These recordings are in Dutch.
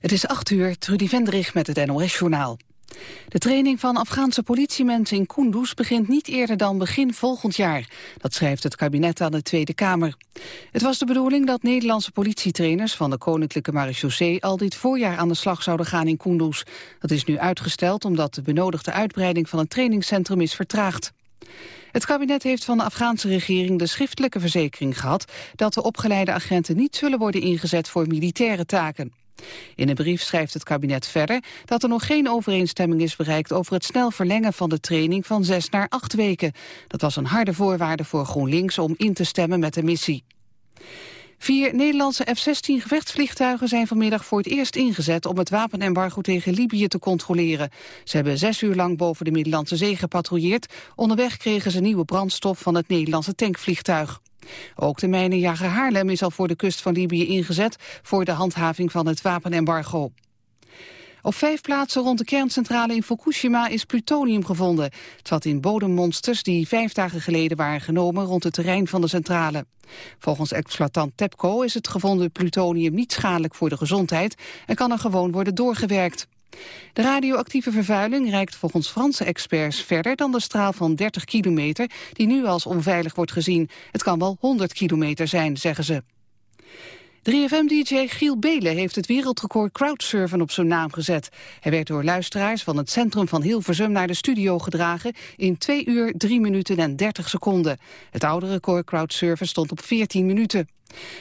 Het is acht uur, Trudy Vendrich met het NOS-journaal. De training van Afghaanse politiemensen in Kunduz begint niet eerder dan begin volgend jaar. Dat schrijft het kabinet aan de Tweede Kamer. Het was de bedoeling dat Nederlandse politietrainers van de Koninklijke Marechaussee al dit voorjaar aan de slag zouden gaan in Kunduz. Dat is nu uitgesteld omdat de benodigde uitbreiding van het trainingscentrum is vertraagd. Het kabinet heeft van de Afghaanse regering de schriftelijke verzekering gehad dat de opgeleide agenten niet zullen worden ingezet voor militaire taken. In een brief schrijft het kabinet verder dat er nog geen overeenstemming is bereikt over het snel verlengen van de training van zes naar acht weken. Dat was een harde voorwaarde voor GroenLinks om in te stemmen met de missie. Vier Nederlandse F-16 gevechtsvliegtuigen zijn vanmiddag voor het eerst ingezet om het wapenembargo tegen Libië te controleren. Ze hebben zes uur lang boven de Middellandse Zee gepatrouilleerd. Onderweg kregen ze nieuwe brandstof van het Nederlandse tankvliegtuig. Ook de mijnenjager Haarlem is al voor de kust van Libië ingezet voor de handhaving van het wapenembargo. Op vijf plaatsen rond de kerncentrale in Fukushima is plutonium gevonden. Het zat in bodemmonsters die vijf dagen geleden waren genomen rond het terrein van de centrale. Volgens exploitant TEPCO is het gevonden plutonium niet schadelijk voor de gezondheid en kan er gewoon worden doorgewerkt. De radioactieve vervuiling reikt volgens Franse experts verder dan de straal van 30 kilometer die nu als onveilig wordt gezien. Het kan wel 100 kilometer zijn, zeggen ze. 3FM-dj Giel Belen heeft het wereldrecord crowdsurfen op zijn naam gezet. Hij werd door luisteraars van het centrum van Hilversum naar de studio gedragen in 2 uur 3 minuten en 30 seconden. Het oude record crowdsurfen stond op 14 minuten.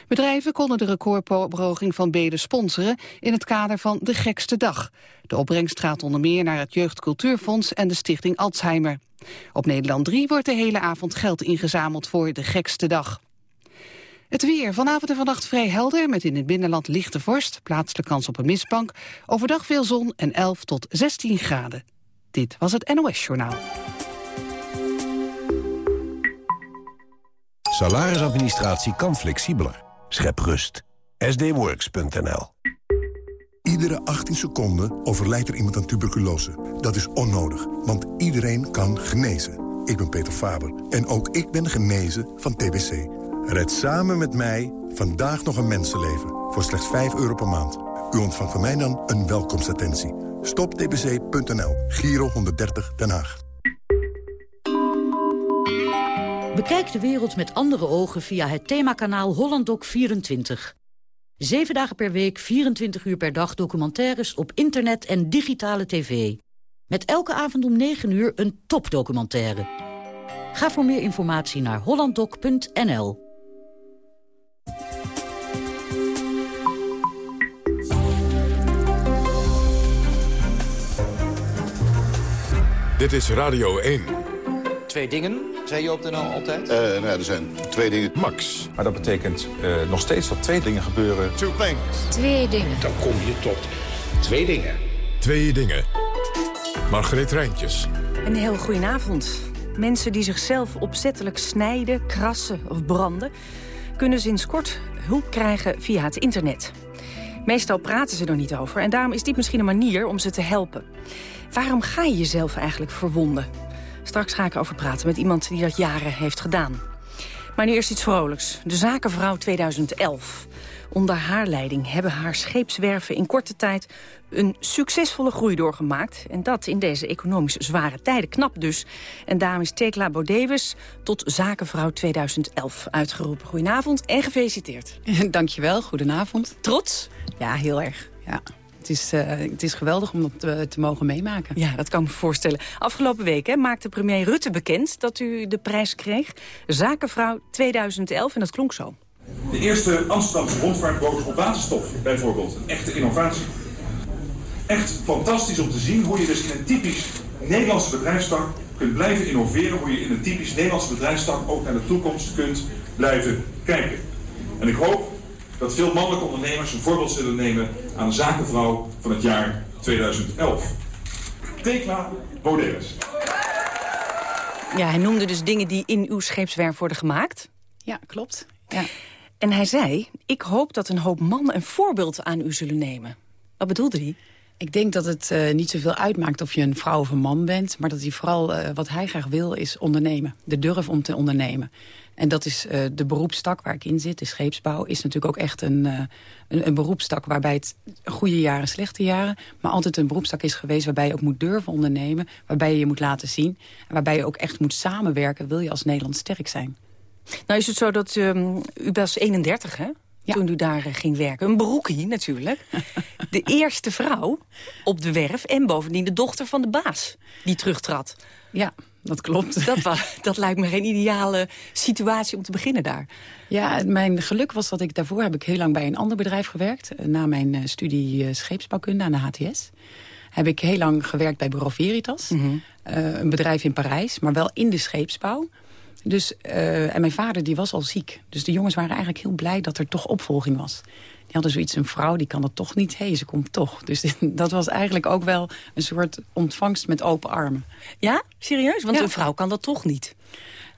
Bedrijven konden de recordpoging van Belen sponsoren in het kader van De Gekste Dag. De opbrengst gaat onder meer naar het Jeugdcultuurfonds en de stichting Alzheimer. Op Nederland 3 wordt de hele avond geld ingezameld voor De Gekste Dag. Het weer. Vanavond en vannacht vrij helder, met in het binnenland lichte vorst, plaatselijke kans op een mistbank. Overdag veel zon en 11 tot 16 graden. Dit was het NOS Journaal. Salarisadministratie kan flexibeler. Schep rust. sdworks.nl Iedere 18 seconden overlijdt er iemand aan tuberculose. Dat is onnodig, want iedereen kan genezen. Ik ben Peter Faber en ook ik ben genezen van TBC. Red samen met mij vandaag nog een mensenleven voor slechts 5 euro per maand. U ontvangt van mij dan een welkomstattentie. Stoptbc.nl, Giro 130 Den Haag. Bekijk de wereld met andere ogen via het themakanaal HollandDoc24. Zeven dagen per week, 24 uur per dag documentaires op internet en digitale tv. Met elke avond om 9 uur een topdocumentaire. Ga voor meer informatie naar hollanddoc.nl. Dit is Radio 1. Twee dingen, zei je op de NL altijd? Uh, nou er zijn twee dingen. Max. Maar dat betekent uh, nog steeds dat twee dingen gebeuren. Two things. Twee dingen. Dan kom je tot twee dingen. Twee dingen. Margreet Rijntjes. Een heel goedenavond. Mensen die zichzelf opzettelijk snijden, krassen of branden... kunnen sinds kort hulp krijgen via het internet. Meestal praten ze er niet over en daarom is dit misschien een manier om ze te helpen. Waarom ga je jezelf eigenlijk verwonden? Straks ga ik over praten met iemand die dat jaren heeft gedaan. Maar nu eerst iets vrolijks. De Zakenvrouw 2011. Onder haar leiding hebben haar scheepswerven in korte tijd een succesvolle groei doorgemaakt. En dat in deze economisch zware tijden. Knap dus. En daarom is Tekla Bodewes tot Zakenvrouw 2011 uitgeroepen. Goedenavond en gefeliciteerd. Dankjewel, goedenavond. Trots? Ja, heel erg. Ja. Het is, uh, het is geweldig om dat te, te, mogen meemaken. Ja, dat kan me voorstellen. Afgelopen week hè, maakte premier Rutte bekend dat u de prijs kreeg. Zakenvrouw 2011 en dat klonk zo. De eerste Amsterdamse rondvaartboot op waterstof bijvoorbeeld. Een echte innovatie. Echt fantastisch om te zien hoe je dus in een typisch Nederlandse bedrijfstak kunt blijven innoveren. Hoe je in een typisch Nederlandse bedrijfstak ook naar de toekomst kunt blijven kijken. En ik hoop dat veel mannelijke ondernemers een voorbeeld zullen nemen aan de zakenvrouw van het jaar 2011. Tekla Boderes. Ja, hij noemde dus dingen die in uw scheepswerf worden gemaakt. Ja, klopt. Ja. En hij zei, ik hoop dat een hoop mannen een voorbeeld aan u zullen nemen. Wat bedoelde hij? Ik denk dat het uh, niet zoveel uitmaakt of je een vrouw of een man bent... maar dat hij vooral, uh, wat hij graag wil, is ondernemen. De durf om te ondernemen. En dat is uh, de beroepstak waar ik in zit, de scheepsbouw... is natuurlijk ook echt een, een, een, beroepstak waarbij het goede jaren, slechte jaren... maar altijd een beroepstak is geweest waarbij je ook moet durven ondernemen... waarbij je je moet laten zien en waarbij je ook echt moet samenwerken... wil je als Nederland sterk zijn. Nou is het zo dat um, u was 31, hè? Ja. toen u daar uh, ging werken. Een broekie natuurlijk. de eerste vrouw op de werf en bovendien de dochter van de baas die terugtrad. Ja, dat klopt. Dat, was, dat lijkt me geen ideale situatie om te beginnen daar. Ja, mijn geluk was dat ik daarvoor heb ik heel lang bij een ander bedrijf gewerkt. Eh, na mijn uh, studie scheepsbouwkunde aan de HTS heb ik heel lang gewerkt bij Bureau Veritas. Mm -hmm. uh, een bedrijf in Parijs, maar wel in de scheepsbouw. Dus, uh, en mijn vader die was al ziek. Dus de jongens waren eigenlijk heel blij dat er toch opvolging was. Die hadden zoiets, een vrouw die kan dat toch niet. Hé, hey, ze komt toch. Dus dat was eigenlijk ook wel een soort ontvangst met open armen. Ja? Serieus? Want ja. een vrouw kan dat toch niet?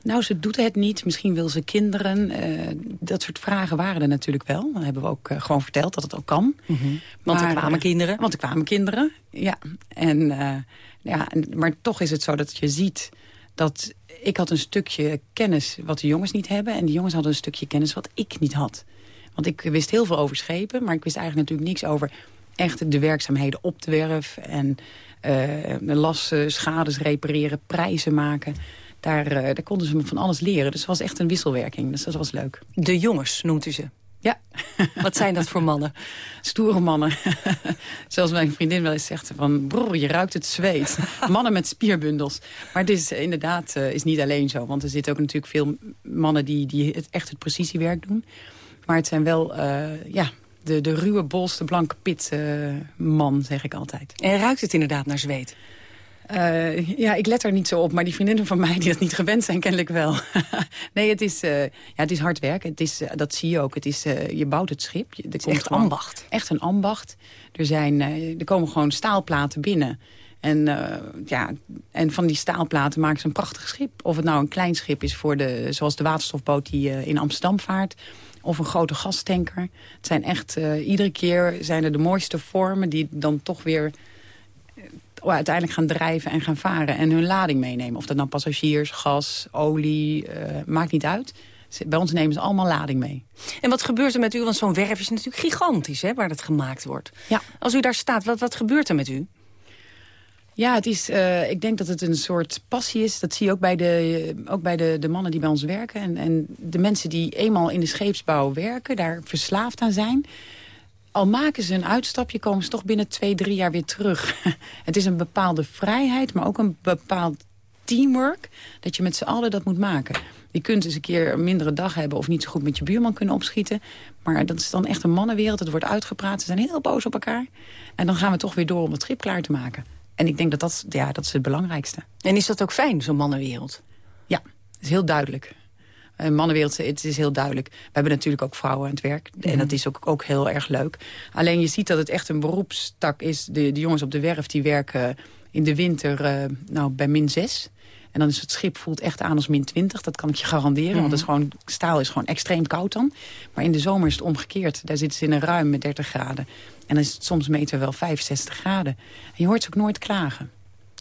Nou, ze doet het niet. Misschien wil ze kinderen. Uh, dat soort vragen waren er natuurlijk wel. Dan hebben we ook uh, gewoon verteld dat het ook kan. Mm -hmm. Want maar, er kwamen kinderen? Want er kwamen kinderen, ja. En, uh, ja maar toch is het zo dat je ziet dat ik had een stukje kennis wat de jongens niet hebben... en de jongens hadden een stukje kennis wat ik niet had. Want ik wist heel veel over schepen... maar ik wist eigenlijk natuurlijk niks over echt de werkzaamheden op de werf... en uh, lassen, schades repareren, prijzen maken... Daar, uh, daar konden ze me van alles leren. Dus het was echt een wisselwerking. Dus dat was leuk. De jongens noemt u ze? Ja. Wat zijn dat voor mannen? Stoere mannen. Zoals mijn vriendin wel eens zegt, van broer, je ruikt het zweet. mannen met spierbundels. Maar het is inderdaad uh, is niet alleen zo. Want er zitten ook natuurlijk veel mannen die, die het, echt het precisiewerk doen. Maar het zijn wel, uh, ja, de, de ruwe, bolste, blanke pit uh, man, zeg ik altijd. En ruikt het inderdaad naar zweet? Uh, ja, ik let er niet zo op. Maar die vriendinnen van mij die dat niet gewend zijn, kennelijk wel. nee, het is, uh, ja, het is hard werk. Het is, uh, dat zie je ook. Het is, je bouwt het schip. Je, het is echt gewoon, ambacht. Echt een ambacht. Er, zijn, er komen gewoon staalplaten binnen. En, ja, en van die staalplaten maken ze een prachtig schip. Of het nou een klein schip is, voor de, zoals de waterstofboot die in Amsterdam vaart of een grote gastanker. Het zijn echt, uh, iedere keer zijn er de mooiste vormen... die dan toch weer uiteindelijk gaan drijven en gaan varen. En hun lading meenemen. Of dat nou passagiers, gas, olie, uh, maakt niet uit. Bij ons nemen ze allemaal lading mee. En wat gebeurt er met u? Want zo'n werf is natuurlijk gigantisch, hè, waar dat gemaakt wordt. Ja. Als u daar staat, wat, wat gebeurt er met u? Ja, het is, uh, ik denk dat het een soort passie is. Dat zie je ook bij de, ook bij de, de mannen die bij ons werken. En, en de mensen die eenmaal in de scheepsbouw werken, daar verslaafd aan zijn al maken ze een uitstapje, komen ze toch binnen twee, drie jaar weer terug. het is een bepaalde vrijheid, maar ook een bepaald teamwork... dat je met z'n allen dat moet maken. Je kunt eens een keer een mindere dag hebben... of niet zo goed met je buurman kunnen opschieten. Maar dat is dan echt een mannenwereld. Het wordt uitgepraat, ze zijn heel boos op elkaar. En dan gaan we toch weer door om het schip klaar te maken. En ik denk dat dat, ja, dat is het belangrijkste. En is dat ook fijn, zo'n mannenwereld? Ja, dat is heel duidelijk mannenwereld, het is heel duidelijk. We hebben natuurlijk ook vrouwen aan het werk. En mhm. dat is ook, ook heel erg leuk. Alleen je ziet dat het echt een beroepstak is. De, de jongens op de werf die werken in de winter uh, nou, bij min 6. En dan is het schip voelt echt aan als min 20. Dat kan ik je garanderen. Want dat is mhm. gewoon, staal is gewoon extreem koud dan. Maar in de zomer is het omgekeerd. Daar zitten ze in een ruim met 30 graden. En dan is het soms meten we wel 65 graden. En je hoort ze ook nooit klagen.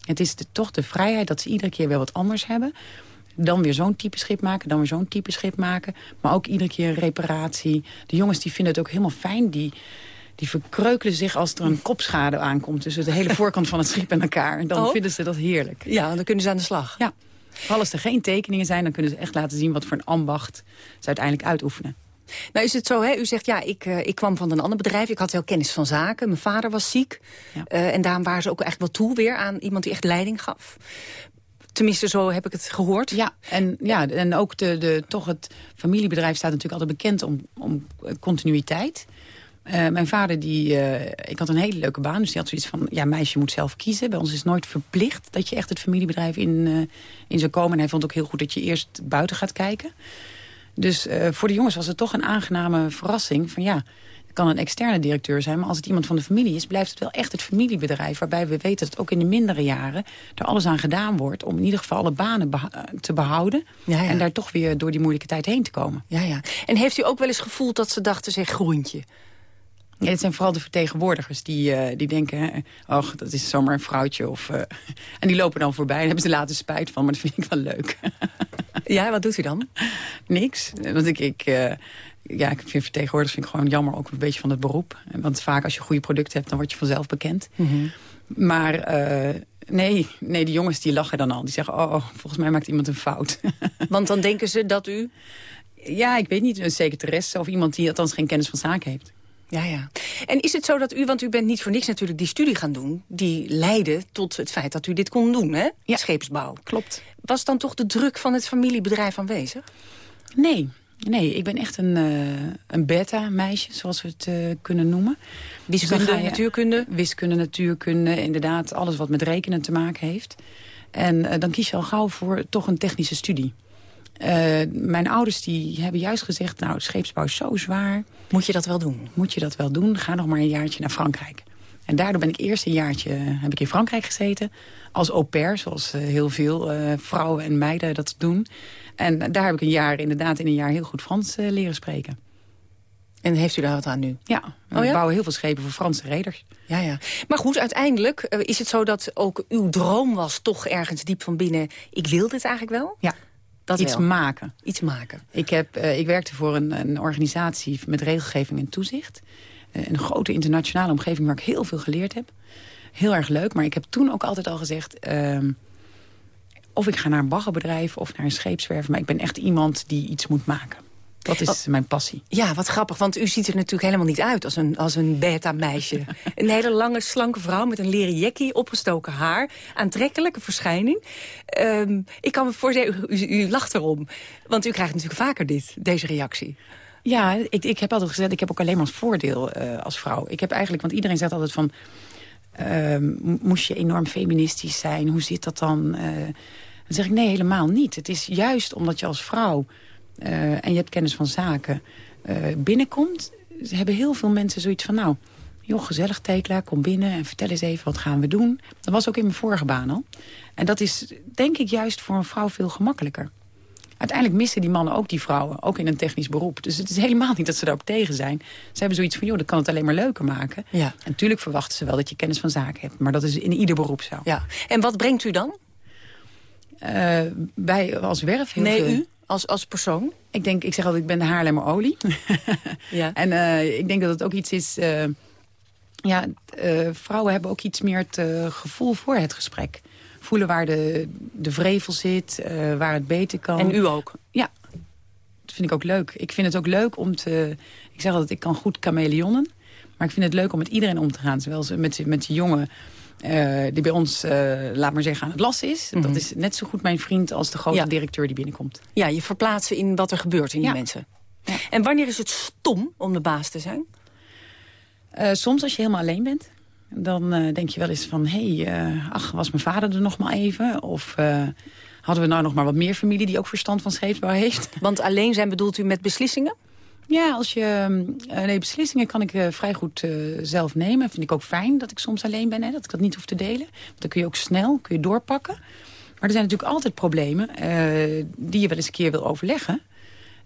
Het is de, toch de vrijheid dat ze iedere keer weer wat anders hebben dan weer zo'n type schip maken, dan weer zo'n type schip maken. Maar ook iedere keer reparatie. De jongens die vinden het ook helemaal fijn. Die, die verkreukelen zich als er een kopschade aankomt... tussen de hele voorkant van het schip en elkaar. Dan oh. vinden ze dat heerlijk. Ja, dan kunnen ze aan de slag. Ja. Vooral als er geen tekeningen zijn... dan kunnen ze echt laten zien wat voor een ambacht ze uiteindelijk uitoefenen. Nou is het zo, hè? u zegt ja, ik, uh, ik kwam van een ander bedrijf. Ik had wel kennis van zaken. Mijn vader was ziek. Ja. Uh, en daarom waren ze ook echt wel toe weer aan iemand die echt leiding gaf. Tenminste, zo heb ik het gehoord. Ja, en, ja, en ook de, de, toch het familiebedrijf staat natuurlijk altijd bekend om, om continuïteit. Uh, mijn vader, die, uh, ik had een hele leuke baan, dus die had zoiets van... ja, meisje moet zelf kiezen. Bij ons is nooit verplicht dat je echt het familiebedrijf in, uh, in zou komen. En hij vond ook heel goed dat je eerst buiten gaat kijken. Dus voor de jongens was het toch een aangename verrassing. Van ja, kan een externe directeur zijn, maar als het iemand van de familie is... blijft het wel echt het familiebedrijf, waarbij we weten dat ook in de mindere jaren... er alles aan gedaan wordt om in ieder geval alle banen eh, te behouden... Ja, ja. en daar toch weer door die moeilijke tijd heen te komen. Ja, ja. En heeft u ook wel eens gevoeld dat ze dachten, zeg groentje? Ja, het zijn vooral de vertegenwoordigers die, uh, die denken... oh, dat is zomaar een vrouwtje. Of, uh, en die lopen dan voorbij en hebben ze later spijt van. Maar dat vind ik wel leuk. ja, wat doet u dan? Niks. Want ik... ik uh, ja, ik vind vertegenwoordigers vind ik gewoon jammer. Ook een beetje van het beroep. Want vaak als je goede producten hebt, dan word je vanzelf bekend. Mm -hmm. Maar nee, nee, die jongens die lachen dan al. Die zeggen, oh, volgens mij maakt iemand een fout. Want dan denken ze dat u... Ja, ik weet niet, een secretaresse of iemand die althans geen kennis van zaken heeft. Ja, ja. En is het zo dat u, want u bent niet voor niks natuurlijk die studie gaan doen... die leidde tot het feit dat u dit kon doen, hè? Ja. Scheepsbouw. Klopt. Was dan toch de druk van het familiebedrijf aanwezig? Nee, nee. Ik ben echt een, uh, een beta-meisje, zoals we het uh, kunnen noemen. Wiskunde, dus je, natuurkunde? Wiskunde, natuurkunde, inderdaad. Alles wat met rekenen te maken heeft. En uh, dan kies je al gauw voor toch een technische studie. Mijn ouders die hebben juist gezegd, nou, scheepsbouw is zo zwaar. Moet je dat wel doen? Moet je dat wel doen? Ga nog maar een jaartje naar Frankrijk. En daardoor ben ik eerst een jaartje heb ik in Frankrijk gezeten. Als au pair, zoals uh, heel veel uh, vrouwen en meiden dat doen. En daar heb ik een jaar inderdaad in een jaar heel goed Frans leren spreken. En heeft u daar wat aan nu? Ja, we oh ja? bouwen heel veel schepen voor Franse reders. Ja, ja. Maar goed, uiteindelijk is het zo dat ook uw droom was... toch ergens diep van binnen, ik wil dit eigenlijk wel? Ja. Dat Iets wel. maken. Iets maken. Ik, heb, ik werkte voor een, een, organisatie met regelgeving en toezicht. Uh, een grote internationale omgeving waar ik heel veel geleerd heb. Heel erg leuk, maar ik heb toen ook altijd al gezegd... Uh, of ik ga naar een baggerbedrijf of naar een scheepswerf... maar ik ben echt iemand die iets moet maken. Dat is wat, mijn passie. Ja, wat grappig, want u ziet er natuurlijk helemaal niet uit als een, als een beta-meisje. een hele lange, slanke vrouw met een leren jackie, opgestoken haar. Aantrekkelijke verschijning. Um, ik kan me voorstellen, u, u, lacht erom. Want u krijgt natuurlijk vaker dit, deze reactie. Ja, ik, ik heb altijd gezegd, ik heb ook alleen maar als voordeel uh, als vrouw. Ik heb eigenlijk, want iedereen zegt altijd van... Uh, moest je enorm feministisch zijn? Hoe zit dat dan? Uh, dan zeg ik, nee, helemaal niet. Het is juist omdat je als vrouw... Uh, en je hebt kennis van zaken, binnenkomt... hebben heel veel mensen zoiets van... nou, joh, gezellig Tekla, kom binnen en vertel eens even wat gaan we doen. Dat was ook in mijn vorige baan al. En dat is, denk ik, juist voor een vrouw veel gemakkelijker. Uiteindelijk missen die mannen ook die vrouwen, ook in een technisch beroep. Dus het is helemaal niet dat ze daarop tegen zijn. Ze hebben zoiets van, joh, dat kan het alleen maar leuker maken. Ja. En natuurlijk verwachten ze wel dat je kennis van zaken hebt. Maar dat is in ieder beroep zo. Ja. En wat brengt u dan? Uh, wij als werf heel nee, veel... u? Als, als persoon? Ik denk, ik zeg altijd, ik ben de Haarlemmer olie. ja. En uh, ik denk dat het ook iets is... Uh, ja, vrouwen hebben ook iets meer het gevoel voor het gesprek. Voelen waar de, de vrevel zit, waar het beter kan. En u ook? Ja, dat vind ik ook leuk. Ik vind het ook leuk om te... Ik zeg altijd, ik kan goed chameleonnen. Maar ik vind het leuk om met iedereen om te gaan. Zowel met, met de jongen uh, die bij ons, uh, laat maar zeggen, aan het lassen is. Mm -hmm. Dat is net zo goed mijn vriend als de grote ja. directeur die binnenkomt. Ja, je verplaatsen in wat er gebeurt in die ja. mensen. Ja. En wanneer is het stom om de baas te zijn? Uh, soms als je helemaal alleen bent. Dan denk je wel eens van, hé, hey, ach, was mijn vader er nog maar even? Of hadden we nou nog maar wat meer familie die ook verstand van scheepsbouw heeft? Want alleen zijn bedoelt u met beslissingen? Ja, als je, nee, beslissingen kan ik vrij goed zelf nemen. Vind ik ook fijn dat ik soms alleen ben, hè, dat ik dat niet hoef te delen. Want dan kun je ook snel, kun je doorpakken. Maar er zijn natuurlijk altijd problemen die je wel eens een keer wil overleggen.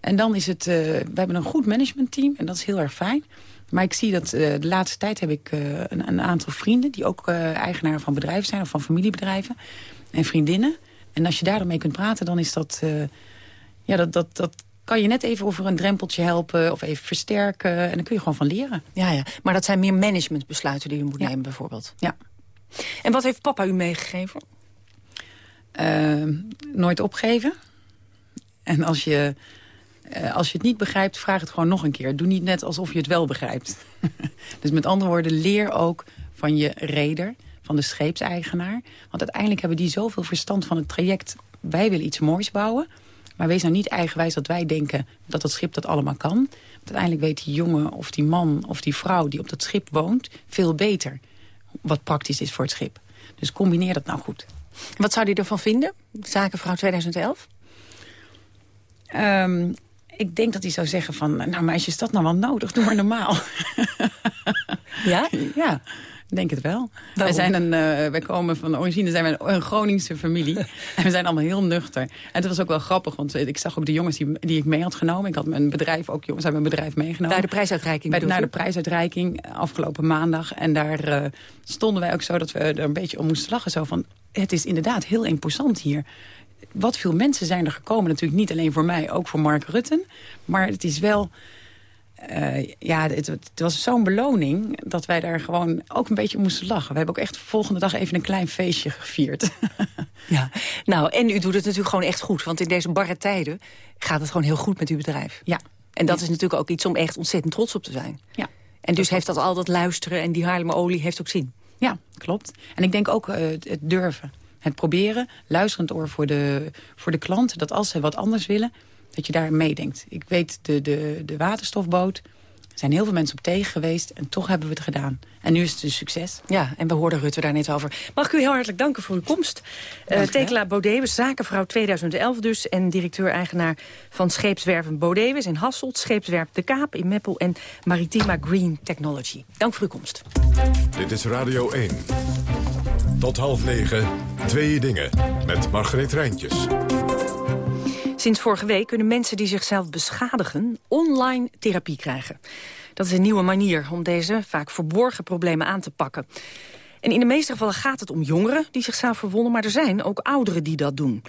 En dan is het, we hebben een goed managementteam en dat is heel erg fijn. Maar ik zie dat de laatste tijd heb ik een, een, aantal vrienden... die ook eigenaar van bedrijven zijn of van familiebedrijven. En vriendinnen. En als je daar dan mee kunt praten, dan is dat... ja, dat, dat, dat kan je net even over een drempeltje helpen of even versterken. En dan kun je gewoon van leren. Ja, ja. maar dat zijn meer managementbesluiten die u moet ja. nemen bijvoorbeeld. Ja. En wat heeft papa u meegegeven? Nooit opgeven. En als je, uh, als je het niet begrijpt, vraag het gewoon nog een keer. Doe niet net alsof je het wel begrijpt. dus met andere woorden, leer ook van je reder, van de scheepseigenaar. Want uiteindelijk hebben die zoveel verstand van het traject. Wij willen iets moois bouwen. Maar wees nou niet eigenwijs dat wij denken dat dat schip dat allemaal kan. Want uiteindelijk weet die jongen of die man of die vrouw die op dat schip woont... veel beter wat praktisch is voor het schip. Dus combineer dat nou goed. Wat zou hij ervan vinden, Zakenvrouw 2011? Um, ik denk dat hij zou zeggen van... nou meisje, is dat nou wel nodig? Doe maar normaal. ja? Ja. Ik denk het wel. Wij, zijn een, uh, wij komen van origine zijn we een Groningse familie. en we zijn allemaal heel nuchter. En het was ook wel grappig, want ik zag ook de jongens die, die ik mee had genomen. Ik had mijn bedrijf ook, jongens hebben mijn bedrijf meegenomen. Naar de prijsuitreiking Bij, Naar de prijsuitreiking afgelopen maandag. En daar uh, stonden wij ook zo dat we er een beetje om moesten lachen. Zo van, het is inderdaad heel imposant hier wat veel mensen zijn er gekomen. Natuurlijk niet alleen voor mij, ook voor Mark Rutten. Maar het is wel... Uh, ja, het, het was zo'n beloning dat wij daar gewoon ook een beetje moesten lachen. We hebben ook echt volgende dag even een klein feestje gevierd. ja, nou, en u doet het natuurlijk gewoon echt goed. Want in deze barre tijden gaat het gewoon heel goed met uw bedrijf. Ja. En dat is natuurlijk ook iets om echt ontzettend trots op te zijn. Ja. En dus heeft dat al dat luisteren en die Haarlemmerolie heeft ook zin. Ja, klopt. En ik denk ook uh, het durven. Het proberen, luisterend oor voor de, voor de klant... dat als ze wat anders willen, dat je daar meedenkt. Ik weet, de, de, de waterstofboot... Er zijn heel veel mensen op tegen geweest en toch hebben we het gedaan. En nu is het een succes. Ja, en we hoorden Rutte daar net over. Mag ik u heel hartelijk danken voor uw komst. Uh, Tekela Bodewes, zakenvrouw 2011 dus... en directeur-eigenaar van scheepswerven Bodewes in Hasselt... scheepswerf De Kaap in Meppel en Maritima Green Technology. Dank voor uw komst. Dit is Radio 1. Tot half negen, twee dingen, met Margreet Rijntjes. Sinds vorige week kunnen mensen die zichzelf beschadigen... online therapie krijgen. Dat is een nieuwe manier om deze vaak verborgen problemen aan te pakken. En in de meeste gevallen gaat het om jongeren die zichzelf verwonden... maar er zijn ook ouderen die dat doen.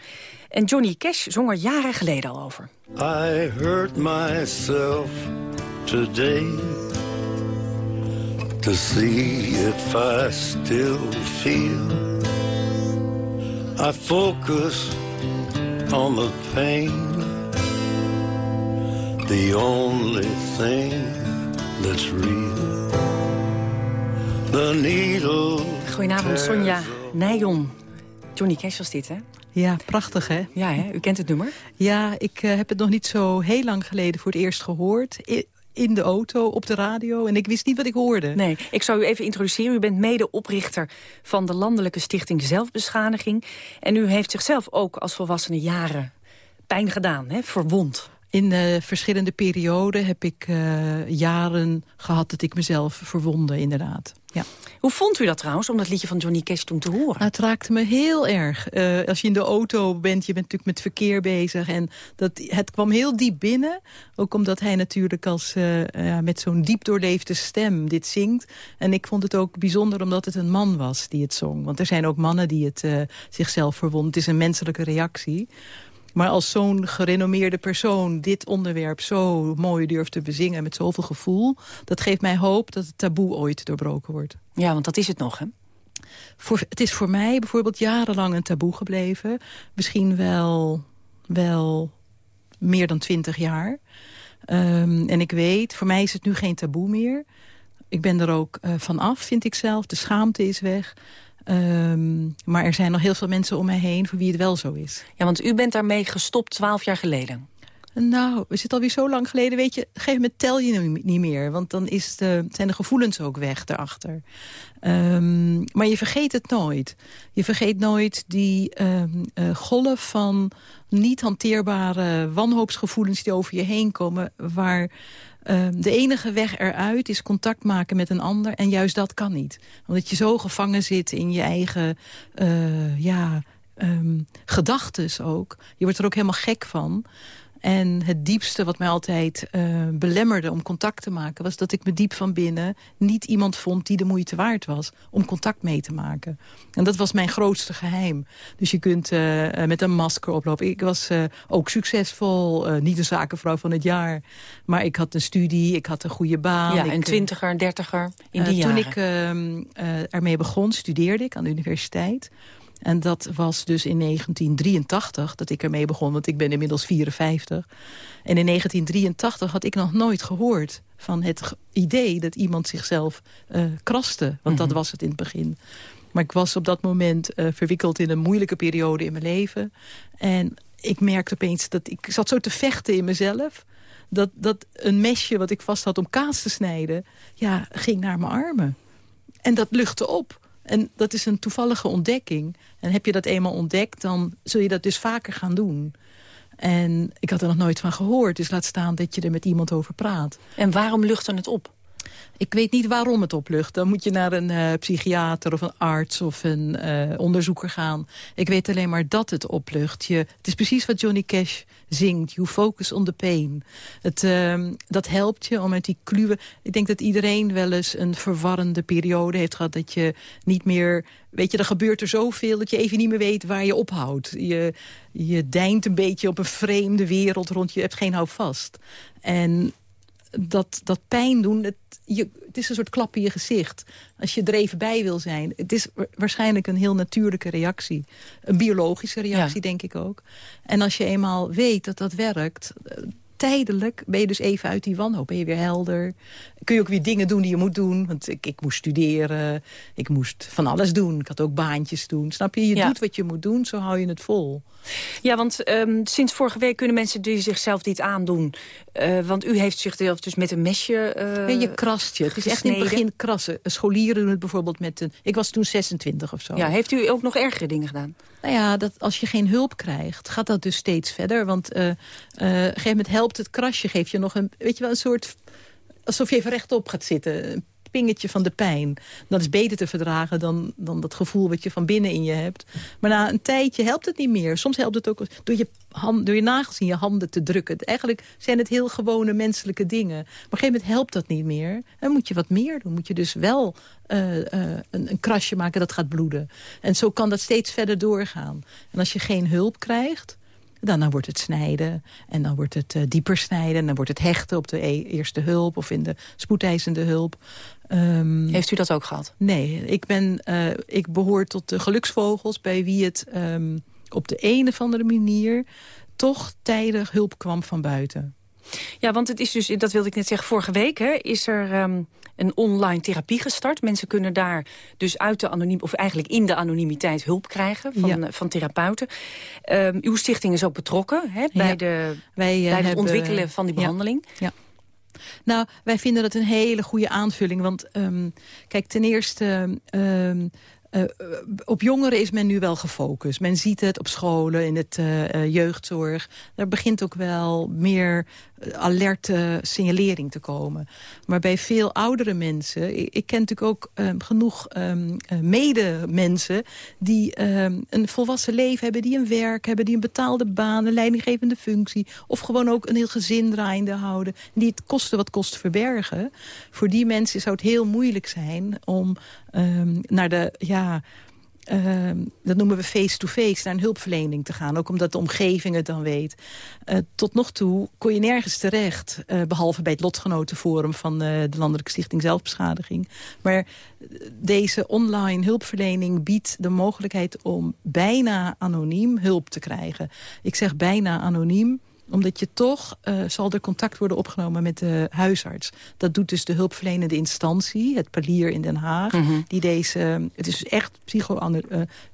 En Johnny Cash zong er jaren geleden al over. I hurt myself today still feel I focus on the pain The only thing that's real The needle Goedenavond Sonja Nijon. Johnny Cash was dit, hè? Ja, prachtig, hè? Ja, hè? U kent het nummer? Ja, ik uh, heb het nog niet zo heel lang geleden voor het eerst gehoord. I in de auto, op de radio. En ik wist niet wat ik hoorde. Nee, ik zou u even introduceren. U bent medeoprichter van de Landelijke Stichting Zelfbeschadiging. En u heeft zichzelf ook als volwassene jaren pijn gedaan, hè? verwond. In uh, verschillende perioden heb ik uh, jaren gehad dat ik mezelf verwonde, inderdaad. Ja. Hoe vond u dat trouwens, om dat liedje van Johnny Cash toen te horen? Nou, het raakte me heel erg. Uh, als je in de auto bent, je bent natuurlijk met verkeer bezig. En dat, het kwam heel diep binnen. Ook omdat hij natuurlijk als, uh, met zo'n diep doorleefde stem dit zingt. En ik vond het ook bijzonder omdat het een man was die het zong. Want er zijn ook mannen die het uh, zichzelf verwonden. Het is een menselijke reactie. Maar als zo'n gerenommeerde persoon dit onderwerp zo mooi durft te bezingen... met zoveel gevoel, dat geeft mij hoop dat het taboe ooit doorbroken wordt. Ja, want dat is het nog, hè? Voor, het is voor mij bijvoorbeeld jarenlang een taboe gebleven. Misschien wel, wel meer dan twintig jaar. Um, en ik weet, voor mij is het nu geen taboe meer. Ik ben er ook uh, van af, vind ik zelf. De schaamte is weg. Um, maar er zijn nog heel veel mensen om mij heen voor wie het wel zo is. Ja, want u bent daarmee gestopt twaalf jaar geleden. Nou, we zitten alweer zo lang geleden. Weet je, geef me tel je niet meer. Want dan is de, zijn de gevoelens ook weg daarachter. Um, maar je vergeet het nooit. Je vergeet nooit die um, uh, golf van niet hanteerbare wanhoopsgevoelens... die over je heen komen, waar... Uh, de enige weg eruit is contact maken met een ander. En juist dat kan niet. Omdat je zo gevangen zit in je eigen uh, ja, um, gedachtes ook. Je wordt er ook helemaal gek van. En het diepste wat mij altijd uh, belemmerde om contact te maken... was dat ik me diep van binnen niet iemand vond die de moeite waard was... om contact mee te maken. En dat was mijn grootste geheim. Dus je kunt uh, met een masker oplopen. Ik was uh, ook succesvol, niet de zakenvrouw van het jaar. Maar ik had een studie, ik had een goede baan. Ja, een twintiger, een dertiger in die jaren. Toen ik ehm, ermee begon, studeerde ik aan de universiteit... En dat was dus in 1983 dat ik ermee begon, want ik ben inmiddels 54. En in 1983 had ik nog nooit gehoord van het idee dat iemand zichzelf uh, kraste. Want mm -hmm. dat was het in het begin. Maar ik was op dat moment uh, verwikkeld in een moeilijke periode in mijn leven. En ik merkte opeens dat ik zat zo te vechten in mezelf dat, dat een mesje wat ik vast had om kaas te snijden... ja, ging naar mijn armen. En dat luchtte op. En dat is een toevallige ontdekking. En heb je dat eenmaal ontdekt, dan zul je dat dus vaker gaan doen. En ik had er nog nooit van gehoord. Dus laat staan dat je er met iemand over praat. En waarom luchtte het op? Ik weet niet waarom het oplucht. Dan moet je naar een uh, psychiater of een arts of een uh, onderzoeker gaan. Ik weet alleen maar dat het oplucht. Je, het is precies wat Johnny Cash zingt. You focus on the pain. Het, uh, dat helpt je om uit die kluwen... Ik denk dat iedereen wel eens een verwarrende periode heeft gehad... dat je niet meer... Weet je, er gebeurt er zoveel dat je even niet meer weet waar je ophoudt. Je, je deint een beetje op een vreemde wereld rond. Je hebt geen houvast. En dat, dat pijn doen, het, je, het is een soort klap in je gezicht. Als je er even bij wil zijn. Het is waarschijnlijk een heel natuurlijke reactie. Een biologische reactie, denk ik ook. En als je eenmaal weet dat dat werkt tijdelijk ben je dus even uit die wanhoop. Ben je weer helder. Kun je ook weer dingen doen die je moet doen. Want ik, ik moest studeren. Ik moest van alles doen. Ik had ook baantjes doen. Snap je? Je doet wat je moet doen. Zo hou je het vol. Ja, want um, sinds vorige week kunnen mensen die zichzelf dit aandoen. Uh, want u heeft zichzelf dus met een mesje uh, ja, Je krast je. Het is echt in het begin krassen. Scholieren doen het bijvoorbeeld met een... Ik was toen 26 of zo. Ja, heeft u ook nog ergere dingen gedaan? Nou ja, dat als je geen hulp krijgt, gaat dat dus steeds verder. Want uh, op een gegeven moment helpt het krasje, geef je nog een, weet je wel, een soort... alsof je even rechtop gaat zitten, pingetje van de pijn. Dat is beter te verdragen dan, dan dat gevoel wat je van binnen in je hebt. Maar na een tijdje helpt het niet meer. Soms helpt het ook door je, hand, door je nagels in je handen te drukken. Eigenlijk zijn het heel gewone menselijke dingen. Maar op een gegeven moment helpt dat niet meer. Dan moet je wat meer doen. Moet je dus wel uh, uh, een, een krasje maken dat gaat bloeden. En zo kan dat steeds verder doorgaan. En als je geen hulp krijgt dan, dan wordt het snijden en dan wordt het uh, dieper snijden... en dan wordt het hechten op de e eerste hulp of in de spoedeisende hulp. Um, Heeft u dat ook gehad? Nee, ik, ben, uh, ik behoor tot de geluksvogels... bij wie het um, op de een of andere manier toch tijdig hulp kwam van buiten. Ja, want het is dus, dat wilde ik net zeggen, vorige week hè, is er um, een online therapie gestart. Mensen kunnen daar dus uit de anoniem, of eigenlijk in de anonimiteit hulp krijgen van, ja. van therapeuten. Um, uw stichting is ook betrokken hè, bij, ja. de, Wij, uh, bij het hebben, ontwikkelen van die behandeling. Ja. Nou, wij vinden dat een hele goede aanvulling. Want um, kijk, ten eerste... Um, uh, op jongeren is men nu wel gefocust. Men ziet het op scholen, in het uh, jeugdzorg. Daar begint ook wel meer alerte signalering te komen. Maar bij veel oudere mensen... Ik, ken natuurlijk ook um, genoeg um, medemensen... die um, een volwassen leven hebben, die een werk hebben... die een betaalde baan, een leidinggevende functie... of gewoon ook een heel gezin draaiende houden... die het kosten wat kost verbergen. Voor die mensen zou het heel moeilijk zijn om naar de... Ja, uh, dat noemen we face-to-face, -face, naar een hulpverlening te gaan. Ook omdat de omgeving het dan weet. Uh, tot nog toe kon je nergens terecht. Uh, behalve bij het lotgenotenforum van uh, de Landelijke Stichting Zelfbeschadiging. Maar deze online hulpverlening biedt de mogelijkheid om bijna anoniem hulp te krijgen. Ik zeg bijna anoniem omdat je toch uh, zal er contact worden opgenomen met de huisarts. Dat doet dus de hulpverlenende instantie, het Palier in Den Haag. Mm -hmm. die deze, het is echt psycho, uh,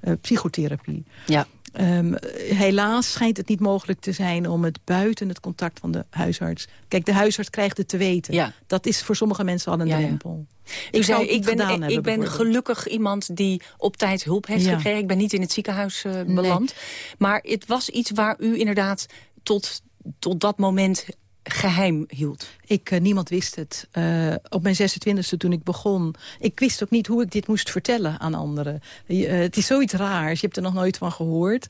uh, psychotherapie. Ja. Um, helaas schijnt het niet mogelijk te zijn om het buiten het contact van de huisarts... Kijk, de huisarts krijgt het te weten. Ja. Dat is voor sommige mensen al een ja, drempel. Ja. Ik, zei, ik ben, ik, ik ben gelukkig iemand die op tijd hulp heeft gekregen. Ik ben niet in het ziekenhuis uh, beland. Nee. Maar het was iets waar u inderdaad tot, tot dat moment geheim hield? Ik, uh, niemand wist het. Uh, op mijn 26e toen ik begon. Ik wist ook niet hoe ik dit moest vertellen aan anderen. Uh, het is zoiets raars. Je hebt er nog nooit van gehoord.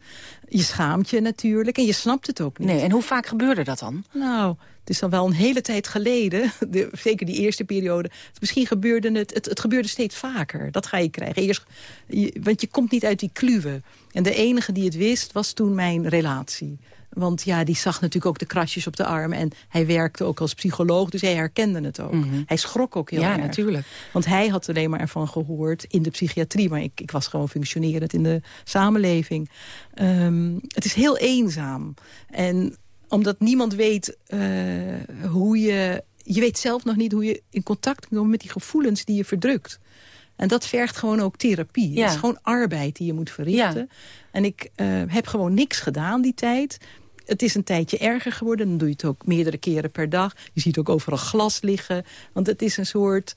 Je schaamt je natuurlijk. En je snapt het ook niet. Nee, en hoe vaak gebeurde dat dan? Nou, het is al wel een hele tijd geleden. De, zeker die eerste periode. Misschien gebeurde het, het... Het gebeurde steeds vaker. Dat ga je krijgen. Eerst, je, want je komt niet uit die kluwen. En de enige die het wist was toen mijn relatie. Want ja, die zag natuurlijk ook de krasjes op de arm. En hij werkte ook als psycholoog, dus hij herkende het ook. Mm -hmm. Hij schrok ook heel ja, erg. Ja, natuurlijk. Want hij had alleen maar ervan gehoord in de psychiatrie. Maar ik, ik was gewoon functionerend in de samenleving. Um, het is heel eenzaam. En omdat niemand weet uh, hoe je... Je weet zelf nog niet hoe je in contact komt met die gevoelens die je verdrukt. En dat vergt gewoon ook therapie. Ja. Het is gewoon arbeid die je moet verrichten. Ja. En ik uh, heb gewoon niks gedaan die tijd. Het is een tijdje erger geworden. Dan doe je het ook meerdere keren per dag. Je ziet ook overal glas liggen. Want het is een soort...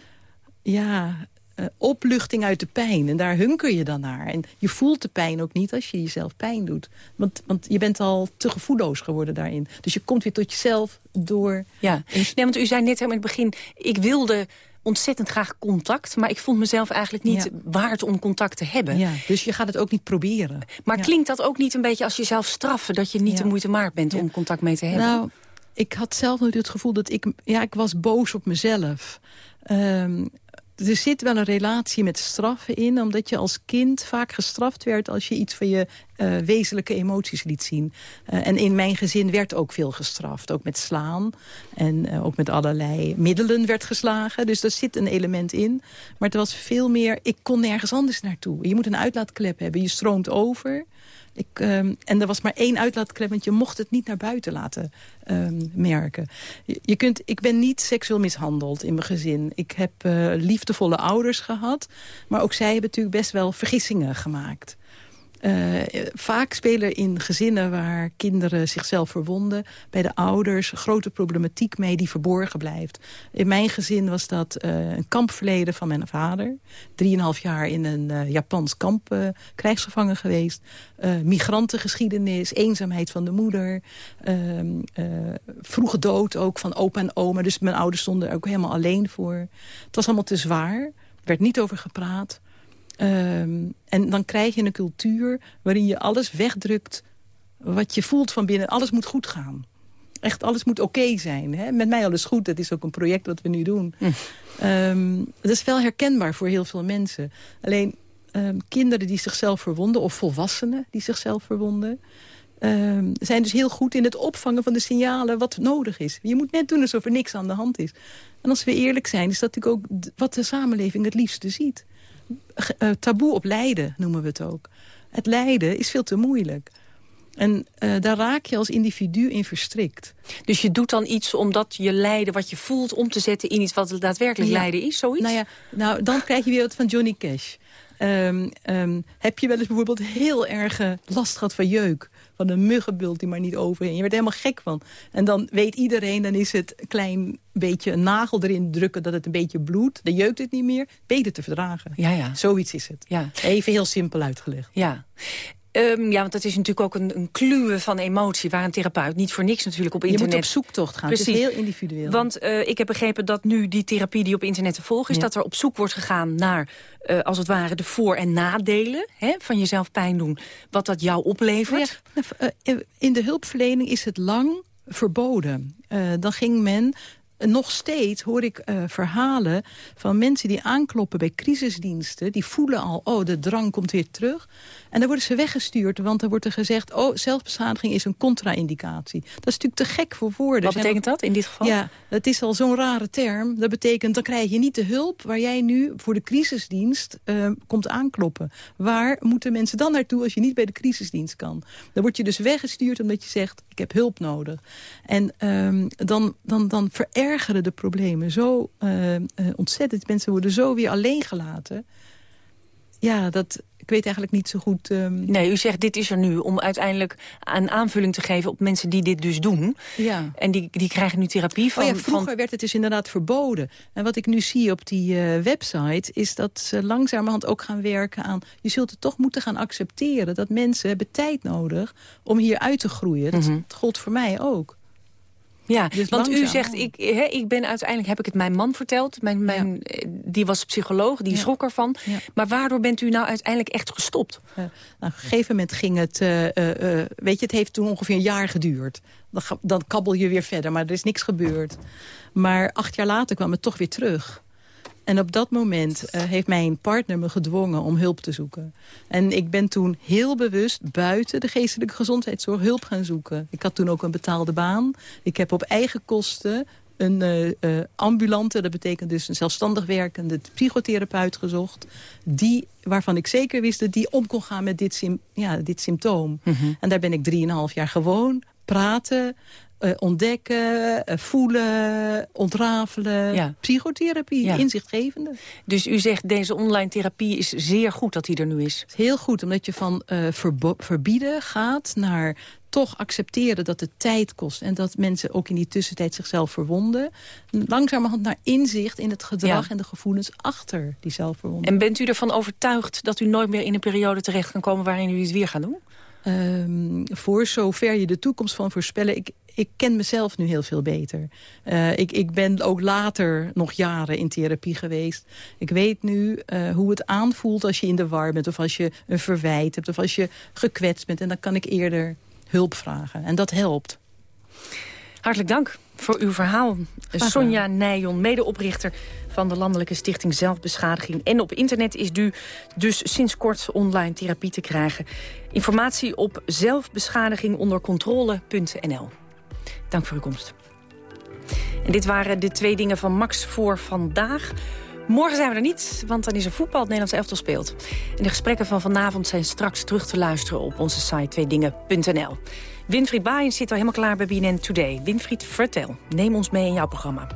Ja, uh, opluchting uit de pijn. En daar hunker je dan naar. En je voelt de pijn ook niet als je jezelf pijn doet. Want, want je bent al te gevoelloos geworden daarin. Dus je komt weer tot jezelf door... Ja, nee, want u zei net in het begin... ik wilde ontzettend graag contact... maar ik vond mezelf eigenlijk niet waard om contact te hebben. Ja, dus je gaat het ook niet proberen. Maar klinkt dat ook niet een beetje als jezelf straffen... dat je niet de moeite waard bent om contact mee te hebben? Nou, ik had zelf nooit het gevoel dat ik... Ja, ik was boos op mezelf. Um, er zit wel een relatie met straffen in... omdat je als kind vaak gestraft werd... als je iets van je uh, wezenlijke emoties liet zien. Uh, en in mijn gezin werd ook veel gestraft. Ook met slaan. En uh, ook met allerlei middelen werd geslagen. Dus daar zit een element in. Maar het was veel meer... Ik kon nergens anders naartoe. Je moet een uitlaatklep hebben. Je stroomt over... Ik, um, en er was maar één uitlaatklep, want je mocht het niet naar buiten laten um, merken. Je, kunt, ik ben niet seksueel mishandeld in mijn gezin. Ik heb uh, liefdevolle ouders gehad. Maar ook zij hebben natuurlijk best wel vergissingen gemaakt. Uh, vaak spelen in gezinnen waar kinderen zichzelf verwonden... bij de ouders grote problematiek mee die verborgen blijft. In mijn gezin was dat uh, een kampverleden van mijn vader. Drieënhalf jaar in een uh, Japans kamp krijgsgevangen geweest. migrantengeschiedenis, eenzaamheid van de moeder. Ehm, vroege dood ook van opa en oma. Dus mijn ouders stonden er ook helemaal alleen voor. Het was allemaal te zwaar. Er werd niet over gepraat. Um, en dan krijg je een cultuur waarin je alles wegdrukt wat je voelt van binnen. Alles moet goed gaan. Echt, alles moet oké okay zijn. Hè? Met mij alles goed, dat is ook een project dat we nu doen. Hm. Um, dat is wel herkenbaar voor heel veel mensen. Alleen um, kinderen die zichzelf verwonden... of volwassenen die zichzelf verwonden... Um, zijn dus heel goed in het opvangen van de signalen wat nodig is. Je moet net doen alsof er niks aan de hand is. En als we eerlijk zijn, is dat natuurlijk ook wat de samenleving het liefste ziet. Uh, taboe op lijden noemen we het ook. Het lijden is veel te moeilijk. En uh, daar raak je als individu in verstrikt. Dus je doet dan iets omdat je lijden, wat je voelt... om te zetten in iets wat daadwerkelijk ja. lijden is, zoiets? Nou ja, nou, dan krijg je weer wat van Johnny Cash. Um, um, heb je wel eens bijvoorbeeld heel erg last gehad van jeuk? Van een muggenbult die maar niet overheen. Je werd helemaal gek van. En dan weet iedereen, dan is het een klein beetje een nagel erin drukken... dat het een beetje bloedt. Dan jeukt het niet meer. Beter te verdragen. Ja, ja. Zoiets is het. Ja. Even heel simpel uitgelegd. Ja. Um, ja, want dat is natuurlijk ook een, een kluwe van emotie... waar een therapeut niet voor niks natuurlijk op internet... Je moet op zoektocht gaan, Precies. het is heel individueel. Want uh, ik heb begrepen dat nu die therapie die op internet te volgen is... Ja. dat er op zoek wordt gegaan naar, uh, als het ware, de voor- en nadelen... Hè, van jezelf pijn doen, wat dat jou oplevert. Ja, uh, in de hulpverlening is het lang verboden. dan ging men nog steeds hoor ik uh, verhalen van mensen die aankloppen bij crisisdiensten. Die voelen al, oh, de drang komt weer terug. En dan worden ze weggestuurd, want dan wordt er gezegd... oh, zelfbeschadiging is een contra-indicatie. Dat is natuurlijk te gek voor woorden. Wat betekent dat in dit geval? Ja, het is al zo'n rare term. Dat betekent, dan krijg je niet de hulp waar jij nu voor de crisisdienst uh, komt aankloppen. Waar moeten mensen dan naartoe als je niet bij de crisisdienst kan? Dan word je dus weggestuurd omdat je zegt, ik heb hulp nodig. En um, dan, dan, dan verergeren de problemen zo uh, uh, ontzettend. Mensen worden zo weer alleen gelaten. Ja, dat, ik weet eigenlijk niet zo goed... Um... Nee, u zegt dit is er nu om uiteindelijk een aanvulling te geven op mensen die dit dus doen. Ja. En die, die krijgen nu therapie van... Oh ja, vroeger van... werd het dus inderdaad verboden. En wat ik nu zie op die uh, website is dat ze langzamerhand ook gaan werken aan... je zult het toch moeten gaan accepteren dat mensen hebben tijd nodig om hier uit te groeien. Dat, mm -hmm. dat gold voor mij ook. Ja, dus want langzaam. u zegt, ik, he, ik ben uiteindelijk, heb ik het mijn man verteld. Mijn, mijn, ja. Die was psycholoog, die ja. schrok ervan. Ja. Maar waardoor bent u nou uiteindelijk echt gestopt? Uh, nou, op een gegeven moment ging het, uh, uh, weet je, het heeft toen ongeveer een jaar geduurd. Dan, dan kabbel je weer verder, maar er is niks gebeurd. Maar acht jaar later kwam het toch weer terug. En op dat moment uh, heeft mijn partner me gedwongen om hulp te zoeken. En ik ben toen heel bewust buiten de geestelijke gezondheidszorg hulp gaan zoeken. Ik had toen ook een betaalde baan. Ik heb op eigen kosten een uh, uh, ambulante, dat betekent dus een zelfstandig werkende psychotherapeut gezocht. Die, waarvan ik zeker wist dat die om kon gaan met dit, ja, dit symptoom. Mm -hmm. En daar ben ik drieënhalf jaar gewoon praten, uh, ontdekken, uh, voelen, ontrafelen. Ja. Psychotherapie, ja. inzichtgevende. Dus u zegt deze online therapie is zeer goed dat die er nu is? Heel goed, omdat je van uh, verbieden gaat naar toch accepteren dat het tijd kost... en dat mensen ook in die tussentijd zichzelf verwonden. Langzamerhand naar inzicht in het gedrag ja. en de gevoelens achter die zelfverwonding. En bent u ervan overtuigd dat u nooit meer in een periode terecht kan komen... waarin u het weer gaat doen? Um, voor zover je de toekomst van voorspellen... Ik, ik ken mezelf nu heel veel beter. Uh, ik, ik ben ook later nog jaren in therapie geweest. Ik weet nu uh, hoe het aanvoelt als je in de war bent... of als je een verwijt hebt, of als je gekwetst bent. En dan kan ik eerder hulp vragen. En dat helpt. Hartelijk dank voor uw verhaal. Sonja Nijjon, medeoprichter van de Landelijke Stichting Zelfbeschadiging. En op internet is u dus sinds kort online therapie te krijgen. Informatie op zelfbeschadigingondерcontrole.nl. Dank voor uw komst. En dit waren de twee dingen van Max voor vandaag. Morgen zijn we er niet, want dan is er voetbal. Het Nederlands elftal speelt. En de gesprekken van vanavond zijn straks terug te luisteren op onze site tweedingen.nl. Winfried Baaiens zit al helemaal klaar bij BNN Today. Winfried, vertel. Neem ons mee in jouw programma.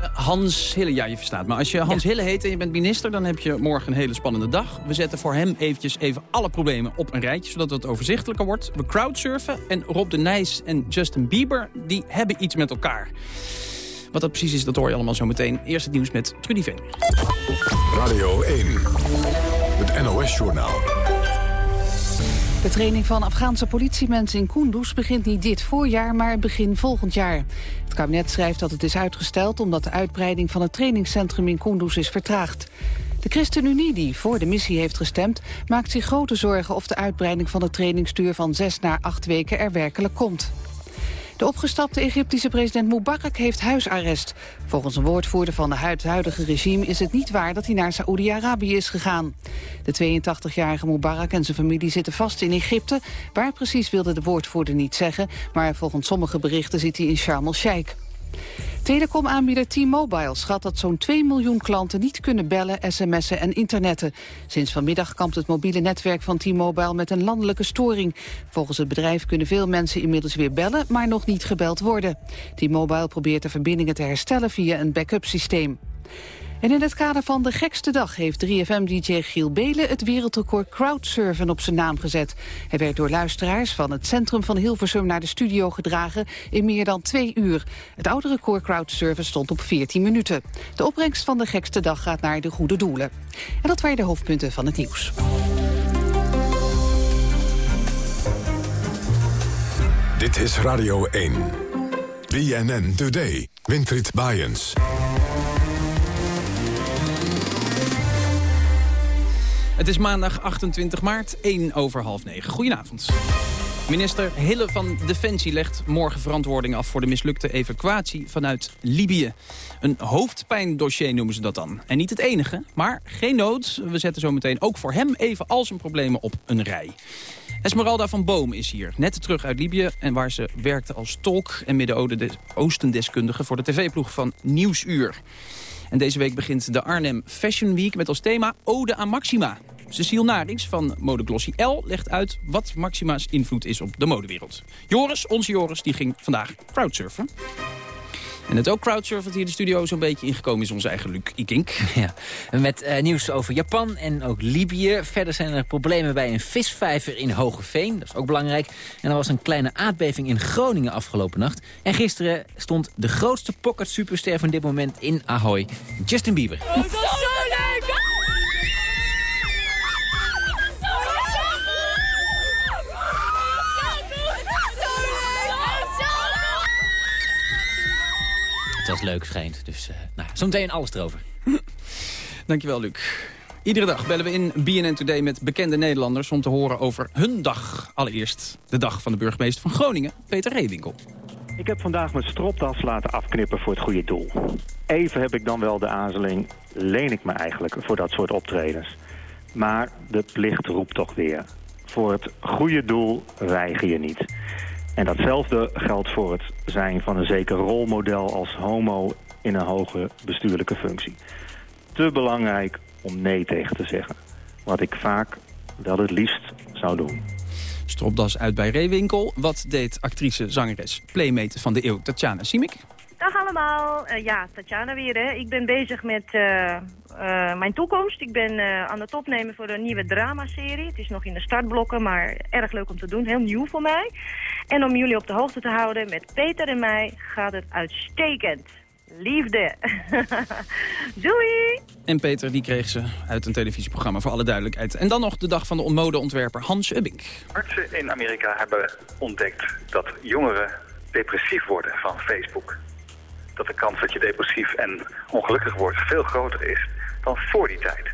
Eh, Hans Hille, ja je verstaat. Maar als je Hans Hille heet en je bent minister... dan heb je morgen een hele spannende dag. We zetten voor hem eventjes even alle problemen op een rijtje... zodat het overzichtelijker wordt. We crowdsurfen en Rob de Nijs en Justin Bieber... die hebben iets met elkaar. Wat dat precies is, dat hoor je allemaal zo meteen. Eerst het nieuws met Trudy Vendrich. Radio 1, het NOS-journaal. De training van Afghaanse politiemensen in Kunduz begint niet dit voorjaar, maar begin volgend jaar. Het kabinet schrijft dat het is uitgesteld omdat de uitbreiding van het trainingscentrum in Kunduz is vertraagd. De ChristenUnie, die voor de missie heeft gestemd, maakt zich grote zorgen of de uitbreiding van het trainingsduur van zes naar acht weken er werkelijk komt. De opgestapte Egyptische president Mubarak heeft huisarrest. Volgens een woordvoerder van het huidige regime is het niet waar dat hij naar Saoedi-Arabië is gegaan. De 82-jarige Mubarak en zijn familie zitten vast in Egypte. Waar precies wilde de woordvoerder niet zeggen, maar volgens sommige berichten zit hij in Sharm el-Sheikh. Telecomaanbieder T-Mobile schat dat zo'n 2 miljoen klanten niet kunnen bellen, sms'en en internetten. Sinds vanmiddag kampt het mobiele netwerk van T-Mobile met een landelijke storing. Volgens het bedrijf kunnen veel mensen inmiddels weer bellen, maar nog niet gebeld worden. T-Mobile probeert de verbindingen te herstellen via een backup systeem. En in het kader van de gekste dag heeft 3FM-dj Giel Belen het wereldrecord crowdsurfen op zijn naam gezet. Hij werd door luisteraars van het centrum van Hilversum naar de studio gedragen in meer dan twee uur. Het oude record crowdsurfen stond op 14 minuten. De opbrengst van de gekste dag gaat naar de goede doelen. En dat waren de hoofdpunten van het nieuws. Dit is Radio 1. BNN Today. Winfried Bajens. Het is maandag 28 maart, 1 over half 9. Goedenavond. Minister Hille van Defensie legt morgen verantwoording af... voor de mislukte evacuatie vanuit Libië. Een hoofdpijndossier noemen ze dat dan. En niet het enige, maar geen nood. We zetten zo meteen ook voor hem even al zijn problemen op een rij. Esmeralda van Boom is hier, net terug uit Libië... en waar ze werkte als tolk en Midden-Oostendeskundige... voor de tv-ploeg van Nieuwsuur. En deze week begint de Arnhem Fashion Week met als thema Ode aan Maxima. Cecile Narings van Modeglossy L legt uit wat Maxima's invloed is op de modewereld. Joris, onze Joris, die ging vandaag crowdsurfen. En het ook crowdsurfen hier de studio zo'n beetje ingekomen is onze eigen Luc Ikink. Ja, met uh, nieuws over Japan en ook Libië. Verder zijn er problemen bij een visvijver in Hogeveen. Dat is ook belangrijk. En er was een kleine aardbeving in Groningen afgelopen nacht. En gisteren stond de grootste pocket superster van dit moment in Ahoy. Justin Bieber. Oh, dat is zo leuk! Het was leuk, schijnt. Dus uh, nou, zometeen alles erover. Dankjewel, Luc. Iedere dag bellen we in BNN Today met bekende Nederlanders... om te horen over hun dag. Allereerst de dag van de burgemeester van Groningen, Peter Reewinkel. Ik heb vandaag mijn stropdas laten afknippen voor het goede doel. Even heb ik dan wel de aarzeling, leen ik me eigenlijk voor dat soort optredens. Maar de plicht roept toch weer. Voor het goede doel weiger je niet. En datzelfde geldt voor het zijn van een zeker rolmodel als homo in een hoge bestuurlijke functie. Te belangrijk om nee tegen te zeggen. Wat ik vaak wel het liefst zou doen. Stropdas uit bij Reewinkel. Wat deed actrice, zangeres, playmate van de eeuw Tatjana Simic? Allemaal. Uh, ja, Tatjana weer. Hè. Ik ben bezig met uh, uh, mijn toekomst. Ik ben aan het opnemen voor een nieuwe dramaserie. Het is nog in de startblokken, maar erg leuk om te doen. Heel nieuw voor mij. En om jullie op de hoogte te houden, met Peter en mij gaat het uitstekend. liefde. Doei! En Peter, die kreeg ze uit een televisieprogramma, voor alle duidelijkheid. En dan nog de dag van de modeontwerper Hans Ubbink. Artsen in Amerika hebben ontdekt dat jongeren depressief worden van Facebook. Dat de kans dat je depressief en ongelukkig wordt veel groter is dan voor die tijd.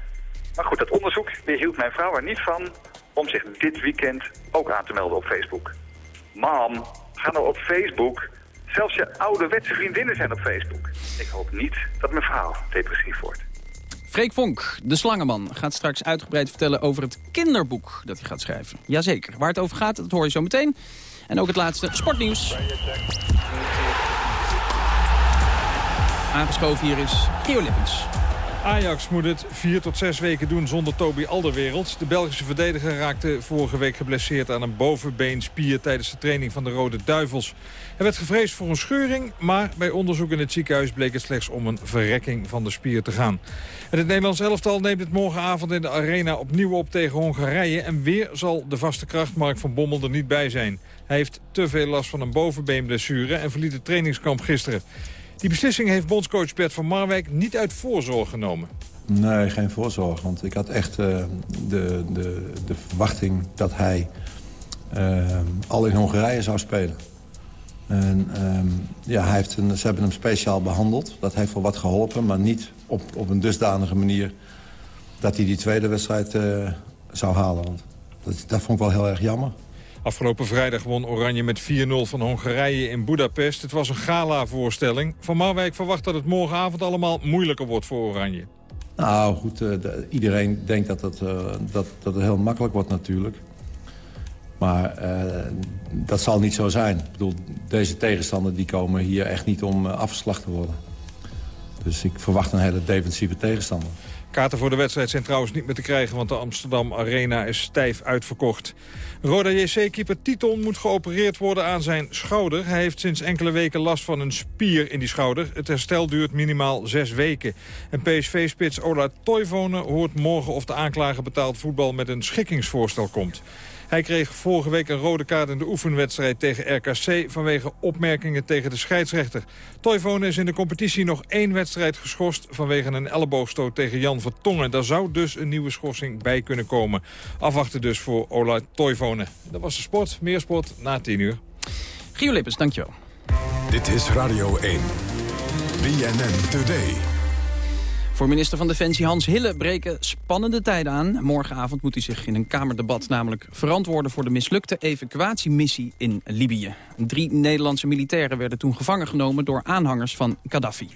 Maar goed, dat onderzoek weerhield mijn vrouw er niet van om zich dit weekend ook aan te melden op Facebook. Mam, ga nou op Facebook. Zelfs je ouderwetse vriendinnen zijn op Facebook. Ik hoop niet dat mijn vrouw depressief wordt. Freek Vonk, de slangenman, gaat straks uitgebreid vertellen over het kinderboek dat hij gaat schrijven. Jazeker, waar het over gaat, dat hoor je zo meteen. En ook het laatste sportnieuws. Aangeschoven hier is Gio Lippens. Ajax moet het vier tot zes weken doen zonder Toby Alderwereld. De Belgische verdediger raakte vorige week geblesseerd aan een bovenbeenspier... tijdens de training van de Rode Duivels. Hij werd gevreesd voor een scheuring, maar bij onderzoek in het ziekenhuis... bleek het slechts om een verrekking van de spier te gaan. En het Nederlands elftal neemt het morgenavond in de arena opnieuw op tegen Hongarije... en weer zal de vaste kracht Mark van Bommel er niet bij zijn. Hij heeft te veel last van een bovenbeenblessure en verliet het trainingskamp gisteren. Die beslissing heeft bondscoach Bert van Marwijk niet uit voorzorg genomen. Nee, geen voorzorg. Want ik had echt uh, de, de, de verwachting dat hij uh, al in Hongarije zou spelen. En uh, ja, hij heeft een, ze hebben hem speciaal behandeld. Dat heeft wel wat geholpen, maar niet op, op een dusdanige manier... dat hij die tweede wedstrijd uh, zou halen. Want dat, dat vond ik wel heel erg jammer. Afgelopen vrijdag won Oranje met 4-0 van Hongarije in Budapest. Het was een gala-voorstelling. Van Marwijk verwacht dat het morgenavond allemaal moeilijker wordt voor Oranje. Nou goed, de, iedereen denkt dat het, uh, dat, dat heel makkelijk wordt natuurlijk. Maar uh, dat zal niet zo zijn. Ik bedoel, deze tegenstander die komen hier echt niet om afgeslacht te worden. Dus ik verwacht een hele defensieve tegenstander. Kaarten voor de wedstrijd zijn trouwens niet meer te krijgen... want de Amsterdam Arena is stijf uitverkocht. Roda JC-keeper Titon moet geopereerd worden aan zijn schouder. Hij heeft sinds enkele weken last van een spier in die schouder. Het herstel duurt minimaal zes weken. En PSV-spits Ola Toivonen hoort morgen of de aanklager betaald voetbal... met een schikkingsvoorstel komt. Hij kreeg vorige week een rode kaart in de oefenwedstrijd tegen RKC... vanwege opmerkingen tegen de scheidsrechter. Toivonen is in de competitie nog één wedstrijd geschorst... vanwege een elleboogstoot tegen Jan Vertongen. Daar zou dus een nieuwe schorsing bij kunnen komen. Afwachten dus voor Ola Toivonen. Dat was de sport. Meer sport na 10 uur. Gio Lippens, dankjewel. Dit is Radio 1. BNN Today. Voor minister van Defensie Hans Hille breken spannende tijden aan. Morgenavond moet hij zich in een Kamerdebat namelijk verantwoorden... voor de mislukte evacuatiemissie in Libië. Drie Nederlandse militairen werden toen gevangen genomen... door aanhangers van Gaddafi.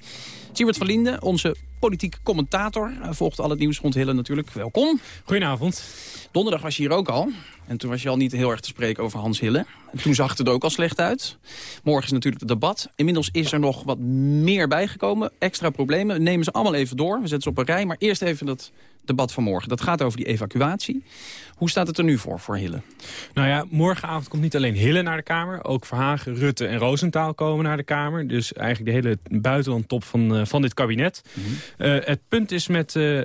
Siebert van Linden, onze politiek commentator, volgt al het nieuws rond Hille natuurlijk. Welkom. Goedenavond. Donderdag was je hier ook al. En toen was je al niet heel erg te spreken over Hans Hille. En toen zag het er ook al slecht uit. Morgen is natuurlijk het debat. Inmiddels is er nog wat meer bijgekomen. Extra problemen. We nemen ze allemaal even door. We zetten ze op een rij. Maar eerst even dat debat van morgen. Dat gaat over die evacuatie. Hoe staat het er nu voor, voor Hille? Nou ja, morgenavond komt niet alleen Hille naar de Kamer. Ook Verhagen, Rutte en Roosentaal komen naar de Kamer. Dus eigenlijk de hele buitenlandtop van, uh, van dit kabinet. Mm -hmm. uh, het punt is met uh,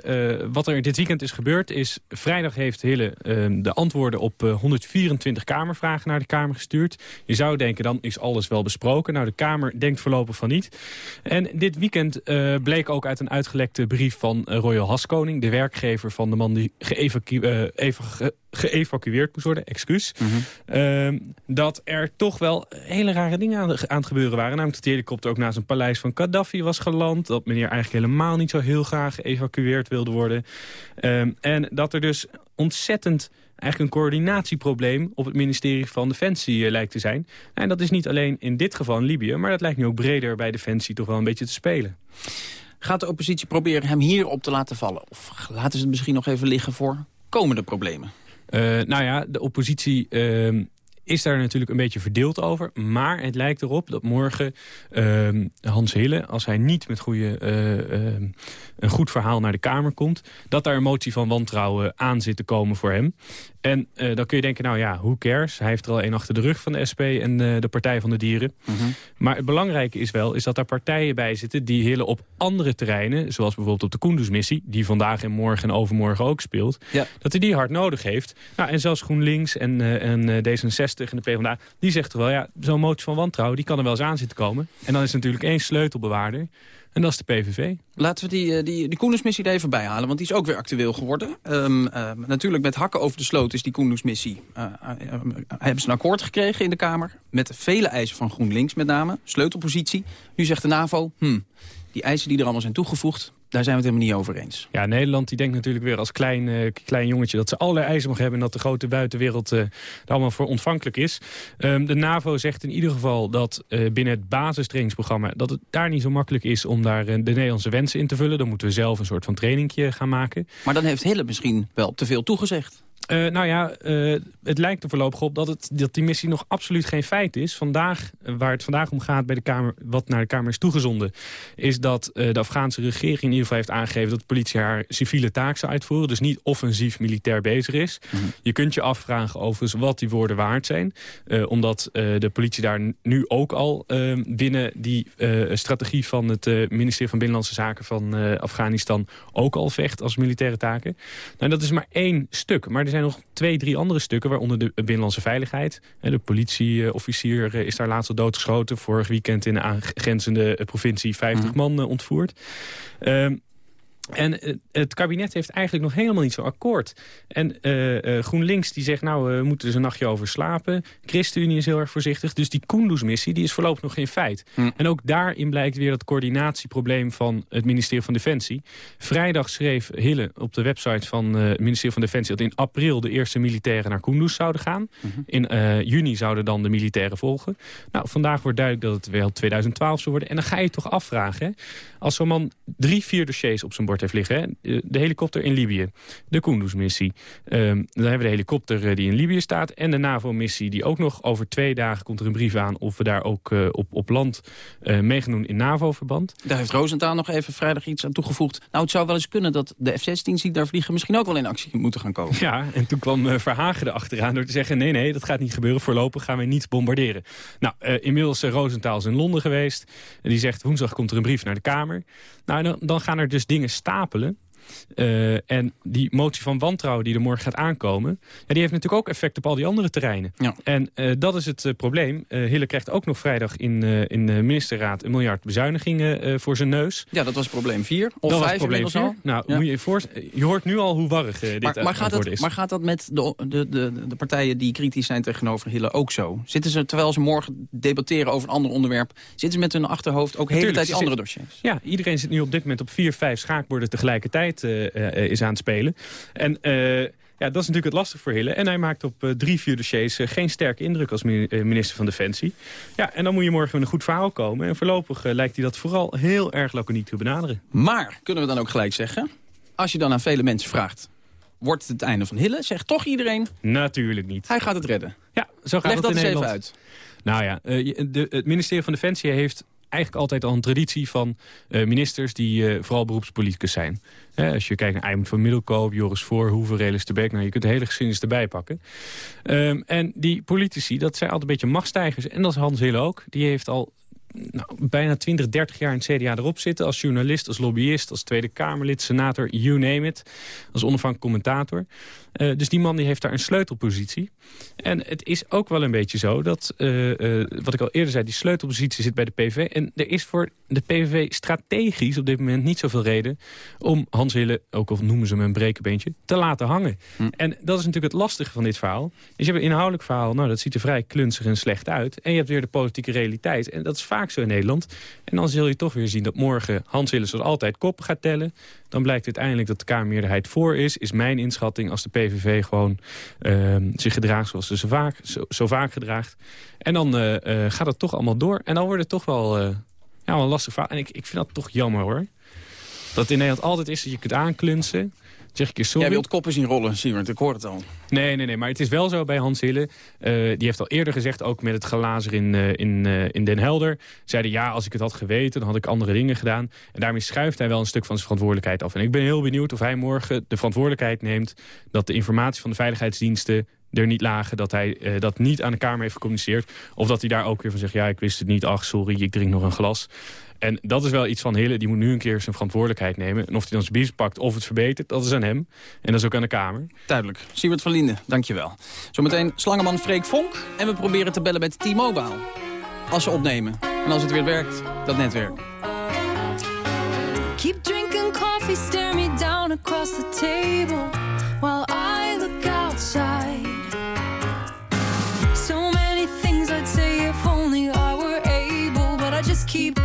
wat er dit weekend is gebeurd... is vrijdag heeft Hille de antwoorden op 124 Kamervragen naar de Kamer gestuurd. Je zou denken, dan is alles wel besproken. Nou, de Kamer denkt voorlopig van niet. En dit weekend bleek ook uit een uitgelekte brief van Royal Haskoning... de werkgever van de man die geëvacueerd geëvacueerd moest worden, excuus. Mm -hmm. uh, dat er toch wel hele rare dingen aan, aan, het gebeuren waren. Namelijk dat die helikopter ook naast een paleis van Gaddafi was geland. Dat meneer eigenlijk helemaal niet zo heel graag geëvacueerd wilde worden. Uh, en dat er dus ontzettend eigenlijk een coördinatieprobleem op het ministerie van Defensie uh, lijkt te zijn. En dat is niet alleen in dit geval in Libië, maar dat lijkt nu ook breder bij Defensie toch wel een beetje te spelen. Gaat de oppositie proberen hem hierop te laten vallen? Of laten ze het misschien nog even liggen voor komende problemen? Uh, nou ja, de oppositie uh, is daar natuurlijk een beetje verdeeld over. Maar het lijkt erop dat morgen uh, Hans Hille, als hij niet met goede, een goed verhaal naar de Kamer komt... dat daar een motie van wantrouwen aan zit te komen voor hem. En uh, dan kun je denken, nou ja, who cares? Hij heeft er al één achter de rug van de SP en uh, de Partij van de Dieren. -hmm. Maar het belangrijke is wel, is dat er partijen bij zitten... die Hille op andere terreinen, zoals bijvoorbeeld op de Kunduz-missie... die vandaag en morgen en overmorgen ook speelt... Ja. dat hij die hard nodig heeft. Nou, en zelfs GroenLinks en, en D66 D66 en de PvdA... die zegt toch wel, ja, zo'n motie van wantrouwen... die kan er wel eens aan zitten komen. En dan is natuurlijk één sleutelbewaarder. En dat is de PVV. Laten we die, eh, die, die er even bij halen, want die is ook weer actueel geworden. Um, uh, natuurlijk met hakken over de sloot is die Koendersmissie... Uh, hebben ze een akkoord gekregen in de Kamer... met vele eisen van GroenLinks met name, sleutelpositie. Nu zegt de NAVO, hmm, die eisen die er allemaal zijn toegevoegd daar zijn we het helemaal niet over eens. Ja, Nederland die denkt natuurlijk weer als klein, uh, klein jongetje... dat ze allerlei eisen mag hebben en dat de grote buitenwereld uh, er allemaal voor ontvankelijk is. Um, de NAVO zegt in ieder geval dat uh, binnen het basistrainingsprogramma... dat het daar niet zo makkelijk is om daar de Nederlandse wensen in te vullen. Dan moeten we zelf een soort van trainingje gaan maken. Maar dan heeft Hille misschien wel te veel toegezegd. Uh, nou ja, uh, het lijkt er voorlopig op dat, het, dat die missie nog absoluut geen feit is. Vandaag, uh, waar het vandaag om gaat bij de Kamer, wat naar de Kamer is toegezonden... is dat de Afghaanse regering in ieder geval heeft aangegeven... dat de politie haar civiele taak zou uitvoeren. Dus niet offensief militair bezig is. Mm -hmm. Je kunt je afvragen overigens wat die woorden waard zijn. omdat de politie daar nu ook al binnen die strategie... van het ministerie van Binnenlandse Zaken van Afghanistan... ook al vecht als militaire taken. Nou, dat is maar één stuk. Maar er zijn nog twee, drie andere stukken, waaronder de Binnenlandse Veiligheid. De politieofficier is daar laatst al doodgeschoten. Vorig weekend in de aangrenzende provincie 50 Mhm. man ontvoerd. Um, en uh, het kabinet heeft eigenlijk nog helemaal niet zo'n akkoord. En uh, uh, GroenLinks die zegt, nou, we moeten dus een nachtje over slapen. ChristenUnie is heel erg voorzichtig. Dus die Kunduz-missie die is voorlopig nog geen feit. Hm. En ook daarin blijkt weer het coördinatieprobleem van het ministerie van Defensie. Vrijdag schreef Hille op de website van het ministerie van Defensie... dat in april de eerste militairen naar Kunduz zouden gaan. Hm. In juni zouden dan de militairen volgen. Nou, vandaag wordt duidelijk dat het wel 2012 zou worden. En dan ga je toch afvragen, hè? als zo'n man drie, vier dossiers op zijn bord heeft liggen. Hè? De helikopter in Libië, de Kunduz-missie. Um, dan hebben we de helikopter die in Libië staat... en de NAVO-missie die ook nog over twee dagen komt er een brief aan... of we daar ook uh, op, op land uh, mee gaan doen in NAVO-verband. Daar heeft Roosentaal nog even vrijdag iets aan toegevoegd. Nou, het zou wel eens kunnen dat de F-16's die daar vliegen... misschien ook wel in actie moeten gaan komen. Ja, en toen kwam uh, Verhagen erachteraan door te zeggen... nee, nee, dat gaat niet gebeuren. Voorlopig gaan wij niet bombarderen. Nou, inmiddels is Roosentaal is in Londen geweest. Die zegt, woensdag komt er een brief naar de Kamer. Nou, dan, dan gaan er dus dingen stapelen. Uh, en die motie van wantrouwen die er morgen gaat aankomen... Ja, die heeft natuurlijk ook effect op al die andere terreinen. Ja. En uh, dat is het uh, probleem. Hille krijgt ook nog vrijdag in, in de ministerraad... een miljard bezuinigingen voor zijn neus. Ja, dat was probleem 4 of dat 5 was probleem vier. al. Nou, ja. je, voor, je hoort nu al hoe warrig dit maar, maar gaat dat, is. Maar gaat dat met de, de, de, de partijen die kritisch zijn tegenover Hille ook zo? Zitten ze, terwijl ze morgen debatteren over een ander onderwerp... zitten ze met hun achterhoofd ook de hele tijd die andere dossiers? Ja, iedereen zit nu op dit moment op vier, vijf schaakborden tegelijkertijd is aan het spelen. En uh, ja, dat is natuurlijk het lastig voor Hille. En hij maakt op uh, drie, vier dossiers uh, geen sterke indruk als minister van Defensie. Ja, en dan moet je morgen met een goed verhaal komen. En voorlopig lijkt hij dat vooral heel erg laconiek te benaderen. Maar, kunnen we dan ook gelijk zeggen... als je dan aan vele mensen vraagt... wordt het het einde van Hille? Zegt toch iedereen... Natuurlijk niet. Hij gaat het redden. Ja, zo gaat Leg het dat in eens Nederland. even uit. Nou ja, de, het ministerie van Defensie heeft eigenlijk altijd al een traditie van uh, ministers die uh, vooral beroepspoliticus zijn. Als je kijkt naar Eimond van Middelkoop, Joris Voorhoeven, Relis de Beek... nou, je kunt de hele geschiedenis erbij pakken. Um, en die politici, dat zijn altijd een beetje machtsstijgers. En dat is Hans Hille ook. Die heeft al nou, bijna 20, 30 jaar in het CDA erop zitten. Als journalist, als lobbyist, als Tweede Kamerlid, senator, you name it. Als onafhankelijk commentator. Uh, dus die man die heeft daar een sleutelpositie. En het is ook wel een beetje zo dat, uh, uh, wat ik al eerder zei... die sleutelpositie zit bij de PVV. En er is voor de PVV strategisch op dit moment niet zoveel reden... om Hans Hille, ook al noemen ze hem een brekenbeentje, te laten hangen. Hm. En dat is natuurlijk het lastige van dit verhaal. Dus je hebt een inhoudelijk verhaal, nou dat ziet er vrij klunzig en slecht uit. En je hebt weer de politieke realiteit. En dat is vaak zo in Nederland. En dan zul je toch weer zien dat morgen Hans Hille zoals altijd koppen gaat tellen. Dan blijkt uiteindelijk dat de Kamermeerderheid voor is. Is mijn inschatting als de PVV gewoon uh, zich gedraagt zoals ze zo vaak, zo, vaak gedraagt. En dan uh, uh, gaat het toch allemaal door. En dan wordt het toch wel, ja, wel een lastig verhaal. En ik, ik vind dat toch jammer hoor. Dat in Nederland altijd is dat je kunt aanklunsen. Zeg ik je sorry. Jij wilt koppen zien rollen, Siewert, ik hoor het al. Nee, nee, nee, maar het is wel zo bij Hans Hille. Uh, die heeft al eerder gezegd, ook met het glazer in, uh, in, uh, in Den Helder... zeiden ja, als ik het had geweten, dan had ik andere dingen gedaan. En daarmee schuift hij wel een stuk van zijn verantwoordelijkheid af. En ik ben heel benieuwd of hij morgen de verantwoordelijkheid neemt... dat de informatie van de veiligheidsdiensten er niet lagen... dat hij eh, dat niet aan de Kamer heeft gecommuniceerd. Of dat hij daar ook weer van zegt... ja, ik wist het niet, ach, sorry, ik drink nog een glas. En dat is wel iets van Hille, die moet nu een keer zijn verantwoordelijkheid nemen. En of hij dan zijn bies pakt of het verbetert, dat is aan hem. En dat is ook aan de Kamer. Duidelijk. Siewert van Linden, dankjewel. Zometeen Slangeman Freek Vonk. En we proberen te bellen met T-Mobile. Als ze opnemen. En als het weer werkt, dat netwerk. Keep drinking coffee, stare me down across the table while I look outside. So many things I'd say if only I were able, but I just keep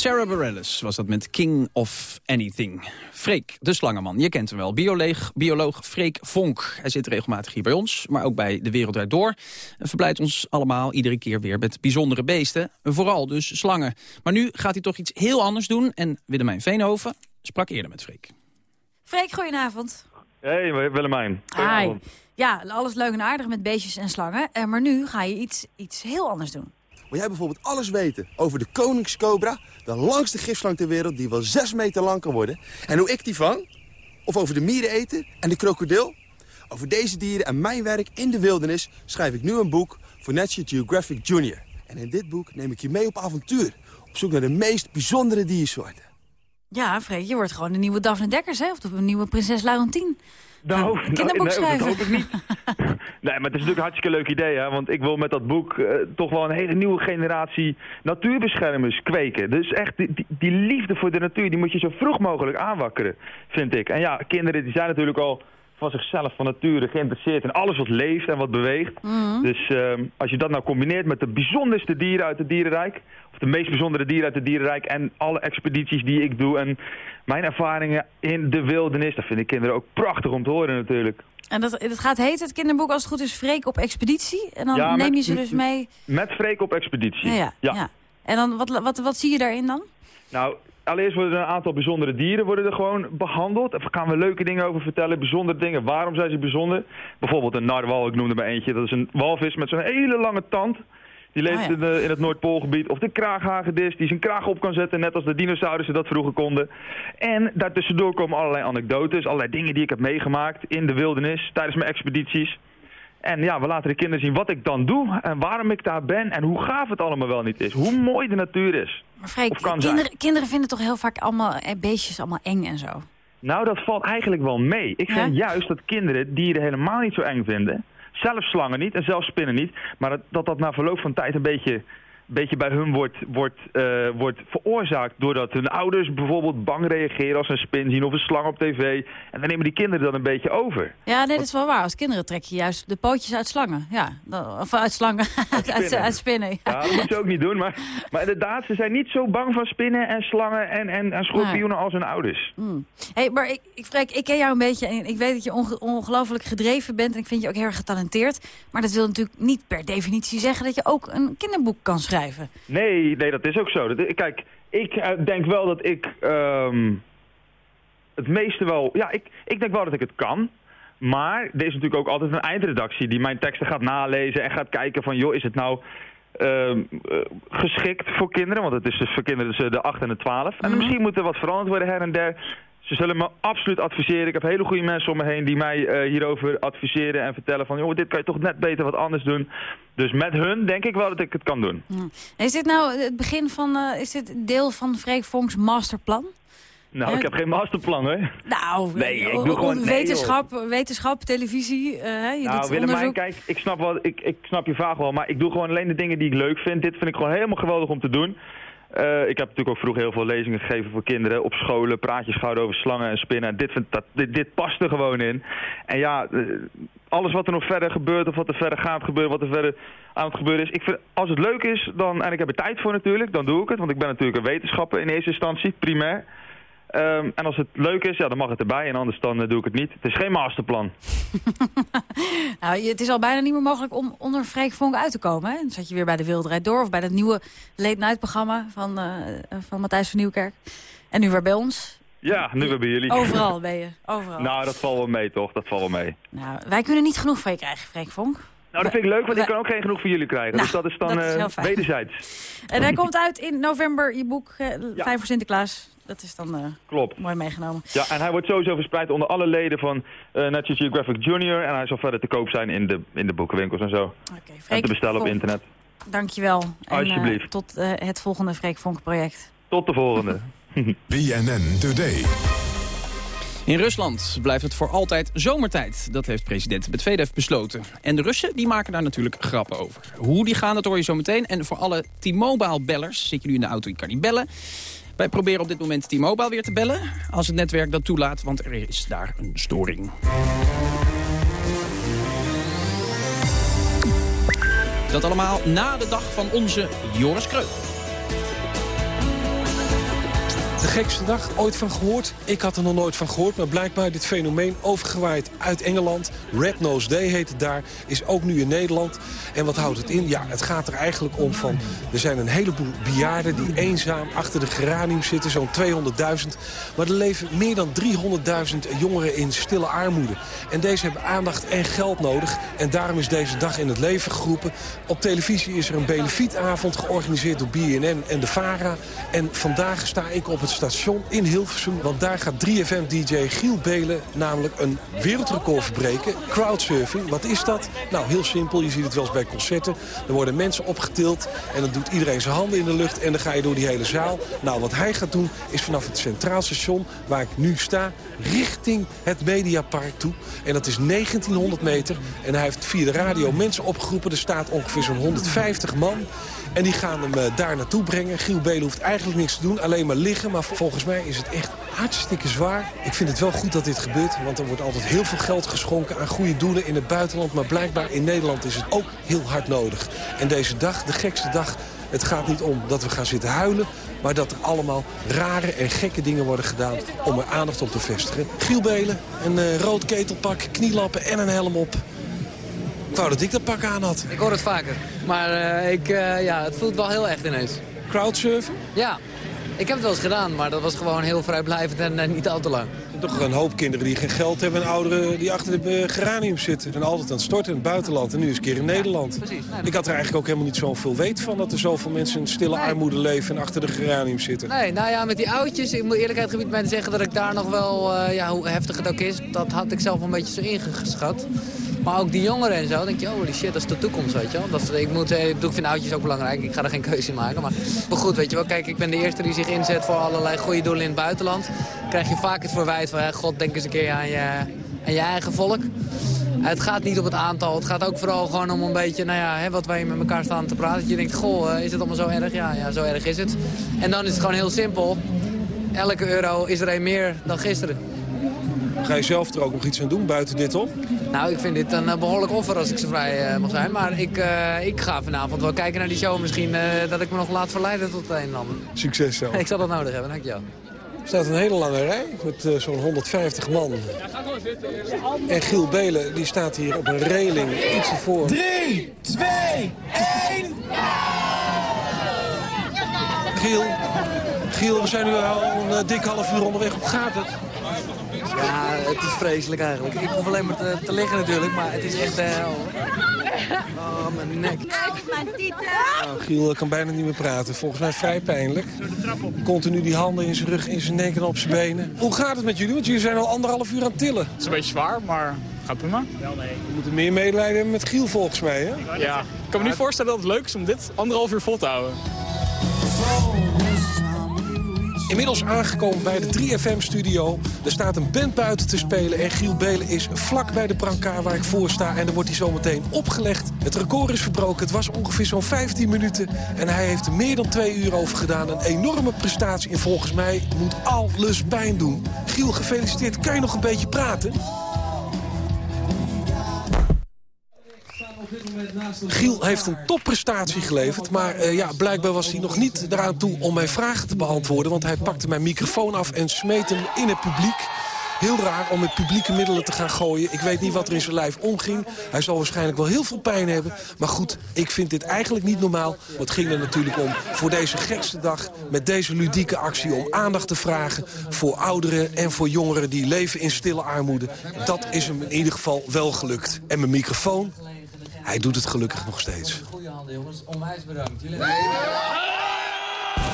Sarah Bareilles was dat met King of Anything. Freek, de slangenman, je kent hem wel. Bioloog, bioloog Freek Vonk. Hij zit regelmatig hier bij ons, maar ook bij De Wereld Draait Door. En verblijdt ons allemaal iedere keer weer met bijzondere beesten. Vooral dus slangen. Maar nu gaat hij toch iets heel anders doen. En Willemijn Veenhoven sprak eerder met Freek. Freek, goedenavond. Hey Willemijn. Hi. Ja, alles leuk en aardig met beestjes en slangen. eh, Maar nu ga je iets, iets heel anders doen. Wil jij bijvoorbeeld alles weten over de koningscobra, de langste gifslang ter wereld die wel 6 meter lang kan worden, en hoe ik die vang? Of over de miereneten en de krokodil? Over deze dieren en mijn werk in de wildernis schrijf ik nu een boek voor National Geographic Junior. En in dit boek neem ik je mee op avontuur, op zoek naar de meest bijzondere diersoorten. Ja, Freek, je wordt gewoon de nieuwe Daphne Dekkers, hè? Of de nieuwe prinses Laurentien. Nou, Een kinderboek nee, dat hoop ik niet. nee, maar het is natuurlijk een hartstikke leuk idee, hè. Want ik wil met dat boek eh, toch wel een hele nieuwe generatie natuurbeschermers kweken. Dus echt, die, die, die liefde voor de natuur, die moet je zo vroeg mogelijk aanwakkeren, vind ik. En ja, kinderen die zijn natuurlijk al van zichzelf, van nature, geïnteresseerd in alles wat leeft en wat beweegt. Mhm. Dus ehm, als je dat nou combineert met de bijzonderste dieren uit het dierenrijk, of de meest bijzondere dieren uit het dierenrijk en alle expedities die ik doe en mijn ervaringen in de wildernis, dat vinden kinderen ook prachtig om te horen natuurlijk. En dat, dat gaat heet het kinderboek als het goed is Freek op expeditie. En dan Ja, neem met- je ze dus mee. Met Freek op expeditie. Ja, ja, ja. En dan, wat, wat, wat zie je daarin dan? Nou, allereerst worden er een aantal bijzondere dieren worden er gewoon behandeld. Daar gaan we leuke dingen over vertellen, bijzondere dingen. Waarom zijn ze bijzonder? Bijvoorbeeld een narwal, ik noemde maar eentje. Dat is een walvis met zo'n hele lange tand. Die leeft Oh ja. in, de- in het Noordpoolgebied. Of de kraaghagedis, die zijn kraag op kan zetten, net als de dinosaurussen dat vroeger konden. En daartussendoor komen allerlei anekdotes, allerlei dingen die ik heb meegemaakt in de wildernis tijdens mijn expedities. En ja, we laten de kinderen zien wat ik dan doe en waarom ik daar ben en hoe gaaf het allemaal wel niet is. Hoe mooi de natuur is. Maar Freek, kinderen, kinderen vinden toch heel vaak allemaal eh, beestjes allemaal eng en zo. Nou, dat valt eigenlijk wel mee. Ik vind juist dat kinderen dieren helemaal niet zo eng vinden. Zelfs slangen niet en zelfs spinnen niet. Maar dat dat, dat na verloop van tijd een beetje, beetje bij hun wordt, wordt, eh, wordt veroorzaakt... doordat hun ouders bijvoorbeeld bang reageren als ze een spin zien of een slang op tv. En dan nemen die kinderen dan een beetje over. Ja, nee, dat is wel waar. Als kinderen trek je juist de pootjes uit slangen. Ja, of uit slangen, uit, uit, spinnen. uit spinnen. Ja. Ja, dat moet je ook niet doen. Maar, maar inderdaad, ze zijn niet zo bang van spinnen en slangen en, en, en schorpioenen als hun ouders. Hmm. Hey, maar ik, ik, Freek, ik ken jou een beetje en ik weet dat je onge- ongelooflijk gedreven bent. En ik vind je ook heel erg getalenteerd. Maar dat wil natuurlijk niet per definitie zeggen dat je ook een kinderboek kan schrijven. Nee, nee, dat is ook zo. Dat, kijk, ik eh, denk wel dat ik ehm, het meeste wel... Ja, ik, ik denk wel dat ik het kan. Maar er is natuurlijk ook altijd een eindredactie die mijn teksten gaat nalezen en gaat kijken van... joh, is het nou ehm, eh, geschikt voor kinderen? Want het is dus voor kinderen tussen de 8 en de 12. En misschien moet er wat veranderd worden her en der. Ze zullen me absoluut adviseren. Ik heb hele goede mensen om me heen die mij eh, hierover adviseren en vertellen van... joh, dit kan je toch net beter wat anders doen. Dus met hun denk ik wel dat ik het kan doen. Is dit nou het begin van, eh, is dit deel van Freek Vonks masterplan? Nou, ik heb geen masterplan, hoor. Nou, Nee, ik eh, doe gewoon- nee, wetenschap, wetenschap, televisie, hè, je nou, doet Willemijn, kijk, ik snap, wel, ik, ik snap je vraag wel, maar ik doe gewoon alleen de dingen die ik leuk vind. Dit vind ik gewoon helemaal geweldig om te doen. Eh, ik heb natuurlijk ook vroeger heel veel lezingen gegeven voor kinderen op scholen, praatjes gehouden over slangen en spinnen. Dit, vind, dat, dit past er gewoon in. En ja, eh, alles wat er nog verder gebeurt of wat er verder gaat gebeuren, wat er verder aan het gebeuren is. Ik vind, als het leuk is, dan, en ik heb er tijd voor natuurlijk, dan doe ik het. Want ik ben natuurlijk een wetenschapper in eerste instantie, primair. Ehm, en als het leuk is, ja, dan mag het erbij. En anders dan eh, doe ik het niet. Het is geen masterplan. Nou, het is al bijna niet meer mogelijk om onder Freek Vonk uit te komen. Hè? Dan zat je weer bij de Wildrijd Door of bij dat nieuwe late night programma van, eh, van Matthijs van Nieuwkerk. En nu weer bij ons. Ja, nu weer bij jullie. Overal ben je, overal. Nou, dat valt wel mee, toch? Dat valt wel mee. Nou, wij kunnen niet genoeg van je krijgen, Freek Vonk. Nou, dat vind ik leuk, want ik kan ook geen genoeg van jullie krijgen. Nou, dus dat is dan dat is eh, wederzijds. En hij komt uit in november, je boek eh, Vijf voor Sinterklaas. Dat is dan eh, Klopt. mooi meegenomen. Ja, en hij wordt sowieso verspreid onder alle leden van eh National Geographic Junior. En hij zal verder te koop zijn in de, in de boekenwinkels en zo. en Freek te bestellen op internet. Dankjewel. En, eh, Alsjeblieft. tot eh, het volgende Freek Vonk project. Tot de volgende. BNN Today. In Rusland blijft het voor altijd zomertijd. Dat heeft president Medvedev besloten. En de Russen die maken daar natuurlijk grappen over. Hoe die gaan, dat hoor je zo meteen. En voor alle T-Mobile-bellers, zit je nu in de auto, je kan niet bellen. Wij proberen op dit moment T-Mobile weer te bellen. Als het netwerk dat toelaat, want er is daar een storing. Dat allemaal na de dag van onze Joris Kreugel. De gekste dag, ooit van gehoord? Ik had er nog nooit van gehoord, maar blijkbaar dit fenomeen overgewaaid uit Engeland. Red Nose Day heet het daar, is ook nu in Nederland. En wat houdt het in? Ja, het gaat er eigenlijk om van... er zijn een heleboel bejaarden die eenzaam achter de geranium zitten, zo'n 200.000. Maar er leven meer dan 300.000 jongeren in stille armoede. En deze hebben aandacht en geld nodig. En daarom is deze dag in het leven geroepen. Op televisie is er een benefietavond georganiseerd door BNN en de VARA. En vandaag sta ik op het station in Hilversum. Want daar gaat 3FM-dj Giel Belen namelijk een wereldrecord verbreken. Crowdsurfing, wat is dat? Nou, heel simpel. Je ziet het wel eens bij concerten. Er worden mensen opgetild en dan doet iedereen zijn handen in de lucht... en dan ga je door die hele zaal. Nou, wat hij gaat doen is vanaf het Centraal Station, waar ik nu sta... richting het Mediapark toe. En dat is 1900 meter. En hij heeft via de radio mensen opgeroepen. Er staat ongeveer zo'n 150 man... En die gaan hem eh, daar naartoe brengen. Giel Belen hoeft eigenlijk niks te doen, alleen maar liggen. Maar volgens mij is het echt hartstikke zwaar. Ik vind het wel goed dat dit gebeurt, want er wordt altijd heel veel geld geschonken... aan goede doelen in het buitenland. Maar blijkbaar in Nederland is het ook heel hard nodig. En deze dag, de gekste dag, het gaat niet om dat we gaan zitten huilen... maar dat er allemaal rare en gekke dingen worden gedaan om er aandacht op te vestigen. Giel Belen, een eh, rood ketelpak, knielappen en een helm op. Ik wou dat ik dat pak aan had. Ik hoor het vaker. Maar eh, ik, eh, ja, het voelt wel heel echt ineens. Crowdsurfen? Ja. Ik heb het wel eens gedaan, maar dat was gewoon heel vrijblijvend en niet al te lang. Toch een hoop kinderen die geen geld hebben en ouderen die achter de eh, geranium zitten. En altijd aan het storten in het buitenland en nu eens een keer in Nederland. precies. Nee, Ik had er eigenlijk ook helemaal niet zoveel weet van dat er zoveel mensen in stille armoede leven en achter de geranium zitten. Nee, nou ja, met die oudjes, ik moet eerlijkheid gebied bij zeggen dat ik daar nog wel, ja, hoe heftig het ook is, dat had ik zelf een beetje zo ingeschat. Maar ook die jongeren en zo, denk je, holy shit, dat is de toekomst, weet je wel. Dat, ik, moet, eh, ik ik vind oudjes ook belangrijk, ik ga er geen keuze in maken. Maar, goed, weet je wel, kijk, ik ben de eerste die zich inzet voor allerlei goede doelen in het buitenland. Krijg je vaak het verwijt van, ja, god, denk eens een keer aan je, aan je eigen volk. Het gaat niet om het aantal, het gaat ook vooral gewoon om een beetje, nou ja, hè, wat wij met elkaar staan te praten. Dat je denkt, goh, eh, is het allemaal zo erg? Ja, ja, zo erg is het. En dan is het gewoon heel simpel. Elke euro is er een meer dan gisteren. Ga je zelf er ook nog iets aan doen buiten dit op? Nou, ik vind dit een eh, behoorlijk offer als ik zo vrij eh, mag zijn. Maar ik, eh, ik ga vanavond wel kijken naar die show. Misschien eh, dat ik me nog laat verleiden tot het een en ander. Succes zo. ik zal dat nodig hebben, dankjewel. Er staat een hele lange rij met zo'n 150 man. En Giel Belen die staat hier op een reling iets ervoor. 3, 2, 1. Giel, Giel, we zijn nu al een dik half uur onderweg. Hoe gaat het? Ja, het is vreselijk eigenlijk. Ik hoef alleen maar te, te liggen natuurlijk, maar het is echt de hel. Oh, mijn nek. Nou, Giel kan bijna niet meer praten. Volgens mij vrij pijnlijk. Continu die handen in zijn rug, in zijn nek en op zijn benen. Hoe gaat het met jullie? Want jullie zijn al anderhalf uur aan het tillen. Het is een beetje zwaar, maar gaat prima. Wel nee. We moeten meer medelijden hebben met Giel volgens mij, hè? Ja, ik kan me niet voorstellen dat het leuk is om dit anderhalf uur vol te houden. Inmiddels aangekomen bij de 3FM-studio. Er staat een band buiten te spelen en Giel Belen is vlak bij de brancard waar ik voor sta. En dan wordt hij zometeen opgelegd. Het record is verbroken. Het was ongeveer zo'n 15 minuten. En hij heeft er meer dan twee uur over gedaan. Een enorme prestatie. En volgens mij moet alles pijn doen. Giel, gefeliciteerd. Kan je nog een beetje praten? Giel heeft een topprestatie geleverd, maar eh, ja, blijkbaar was hij nog niet eraan toe om mijn vragen te beantwoorden. Want hij pakte mijn microfoon af en smeet hem in het publiek. Heel raar om met publieke middelen te gaan gooien. Ik weet niet wat er in zijn lijf omging. Hij zal waarschijnlijk wel heel veel pijn hebben. Maar goed, ik vind dit eigenlijk niet normaal. Het ging er natuurlijk om voor deze gekste dag... met deze ludieke actie om aandacht te vragen... voor ouderen en voor jongeren die leven in stille armoede. Dat is hem in ieder geval wel gelukt. En mijn microfoon, hij doet het gelukkig nog steeds. Goeie handen, jongens. Onwijs bedankt. Jullie...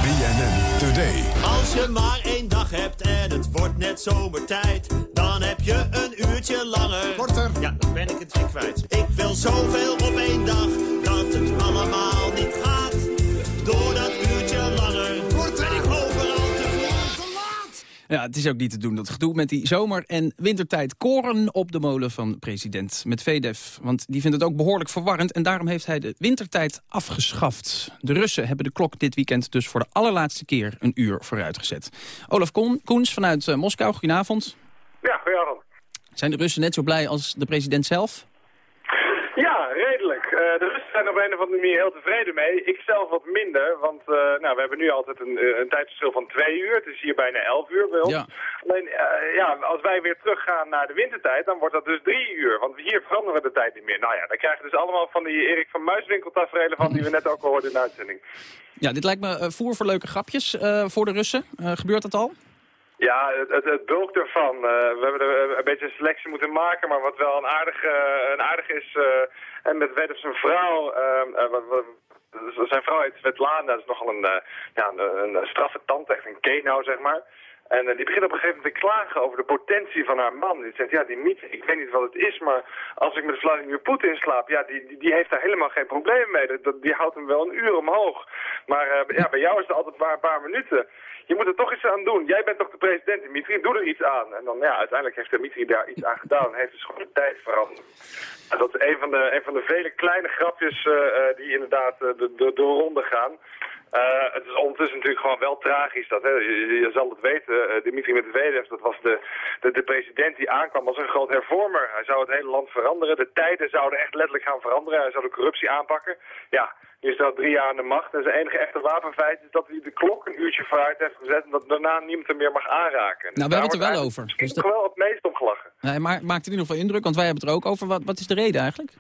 BNN Today. Als je maar één dag hebt en het wordt net zomertijd, dan heb je een uurtje langer. Korter. Ja, dan ben ik het weer kwijt. Ik wil zoveel op één dag, dat het allemaal niet Ja, het is ook niet te doen, dat gedoe met die zomer- en wintertijd. Koren op de molen van president met VDF. Want die vindt het ook behoorlijk verwarrend... en daarom heeft hij de wintertijd afgeschaft. De Russen hebben de klok dit weekend dus voor de allerlaatste keer... een uur vooruitgezet. Olaf Koen, Koens vanuit eh, Moskou, goedenavond. Ja, goedenavond. Zijn de Russen net zo blij als de president zelf? Ja, redelijk. Eh, de Russen zijn op een of andere manier heel tevreden mee. Ik zelf wat minder, want eh, nou, we hebben nu altijd een, eh, een tijdsverschil van twee uur. Het is hier bijna elf uur bij ons. Ja. Alleen, eh, ja, als wij weer teruggaan naar de wintertijd, dan wordt dat dus drie uur. Want hier veranderen we de tijd niet meer. Nou ja, dan krijgen we dus allemaal van die Erik van Muiswinkel tafereelen van die we net ook al hoorden in de uitzending. Ja, dit lijkt me voer voor leuke grapjes voor de Russen. Gebeurt dat al? Ja, het, het, het bulkt ervan. We hebben er een beetje een selectie moeten maken, maar wat wel een aardig, eh, een aardig is... en met Wedder zijn vrouw... eh, eh, zijn vrouw heet Svetlana, dat is nogal een, eh, ja, een, een straffe tante, echt een kenau, zeg maar. En eh, die begint op een gegeven moment te klagen over de potentie van haar man. Die zegt, ja, die Miet, ik weet niet wat het is, maar als ik met Vladimir Poetin slaap, ja, die, die, die heeft daar helemaal geen probleem mee. Dat, die houdt hem wel een uur omhoog. Maar ja, bij jou is het altijd maar een paar minuten. Je moet er toch iets aan doen. Jij bent toch de president, Dimitri, doe er iets aan. En dan, ja, uiteindelijk heeft Dimitri daar iets aan gedaan heeft dus gewoon de tijd veranderd. En dat is een van de, een van de vele kleine grapjes eh, eh, die inderdaad eh, de, de, de ronde gaan. Eh, het is ondertussen natuurlijk gewoon wel tragisch. Dat, hè. Je, je zal het weten, eh, Dimitri Medvedev, dat was de, de, de president die aankwam als een groot hervormer. Hij zou het hele land veranderen. De tijden zouden echt letterlijk gaan veranderen. Hij zou de corruptie aanpakken. Ja, nu is hij al drie jaar aan de macht. En zijn enige echte wapenfeit is dat hij de klok een uurtje vooruit heeft gezet... en dat daarna niemand hem meer mag aanraken. Nou, we hebben het er wel over. Dus toch wel het meest om gelachen. Nee, maar maakt in ieder geval indruk, want wij hebben het er ook over. Wat, wat is de reden eigenlijk?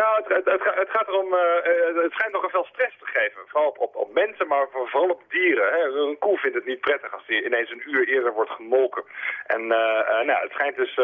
Nou, het, het, het, ga- het gaat erom, eh, eh, het schijnt nogal veel stress te geven. Vooral op, op, mensen, maar voor- vooral op dieren. Hè. Een koe vindt het niet prettig als die ineens een uur eerder wordt gemolken. En eh, nou, het schijnt dus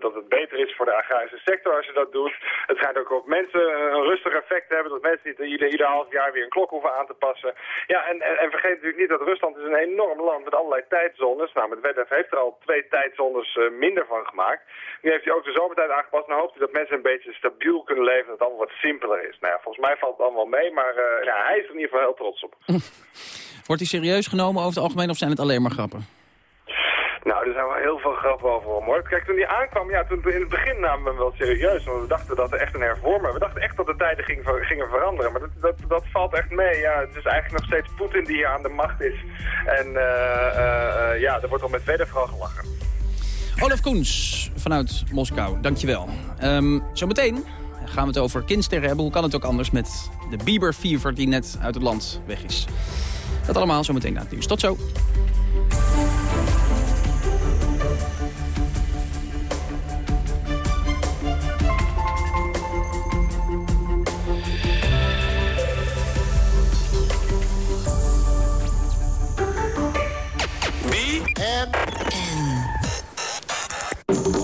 dat het beter is voor de agrarische sector als je dat doet. Het schijnt ook op mensen een rustig effect te hebben, dat mensen niet ieder, ieder half jaar weer een klok hoeven aan te passen. Ja, en, en, vergeet natuurlijk niet dat Rusland is een enorm land met allerlei tijdzones. Nou, Medvedev heeft er al twee tijdzones minder van gemaakt. Nu heeft hij ook de zomertijd aangepast en hoopt hij dat mensen een beetje stabiel kunnen leven, het allemaal wat simpeler is. Nou ja, volgens mij valt het allemaal mee, maar eh, ja, hij is er in ieder geval heel trots op. Wordt hij serieus genomen over het algemeen of zijn het alleen maar grappen? Nou, er zijn wel heel veel grappen over hoor. Kijk, toen hij aankwam, ja, toen, in het begin namen we hem wel serieus. Want we dachten dat er echt een hervormer... We dachten echt dat de tijden ging, gingen veranderen. Maar dat, dat, dat valt echt mee. Ja, het is eigenlijk nog steeds Poetin die hier aan de macht is. En eh, ja, er wordt al met verder vooral gelachen. Olaf Koens vanuit Moskou, dankjewel. Ehm zometeen gaan we het over kindsterren hebben. Hoe kan het ook anders met de Bieber Fever die net uit het land weg is. Dat allemaal zometeen na het nieuws. Tot zo.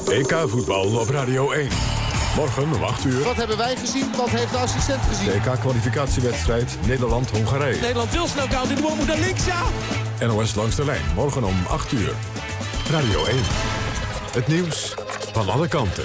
EK voetbal op Radio 1. Morgen om 8 uur. Wat hebben wij gezien? Wat heeft de assistent gezien? De EK-kwalificatiewedstrijd Nederland-Hongarije. Nederland wil snel koud in de bal moet naar links, ja! NOS langs de lijn. Morgen om 8 uur. Radio 1. Het nieuws van alle kanten.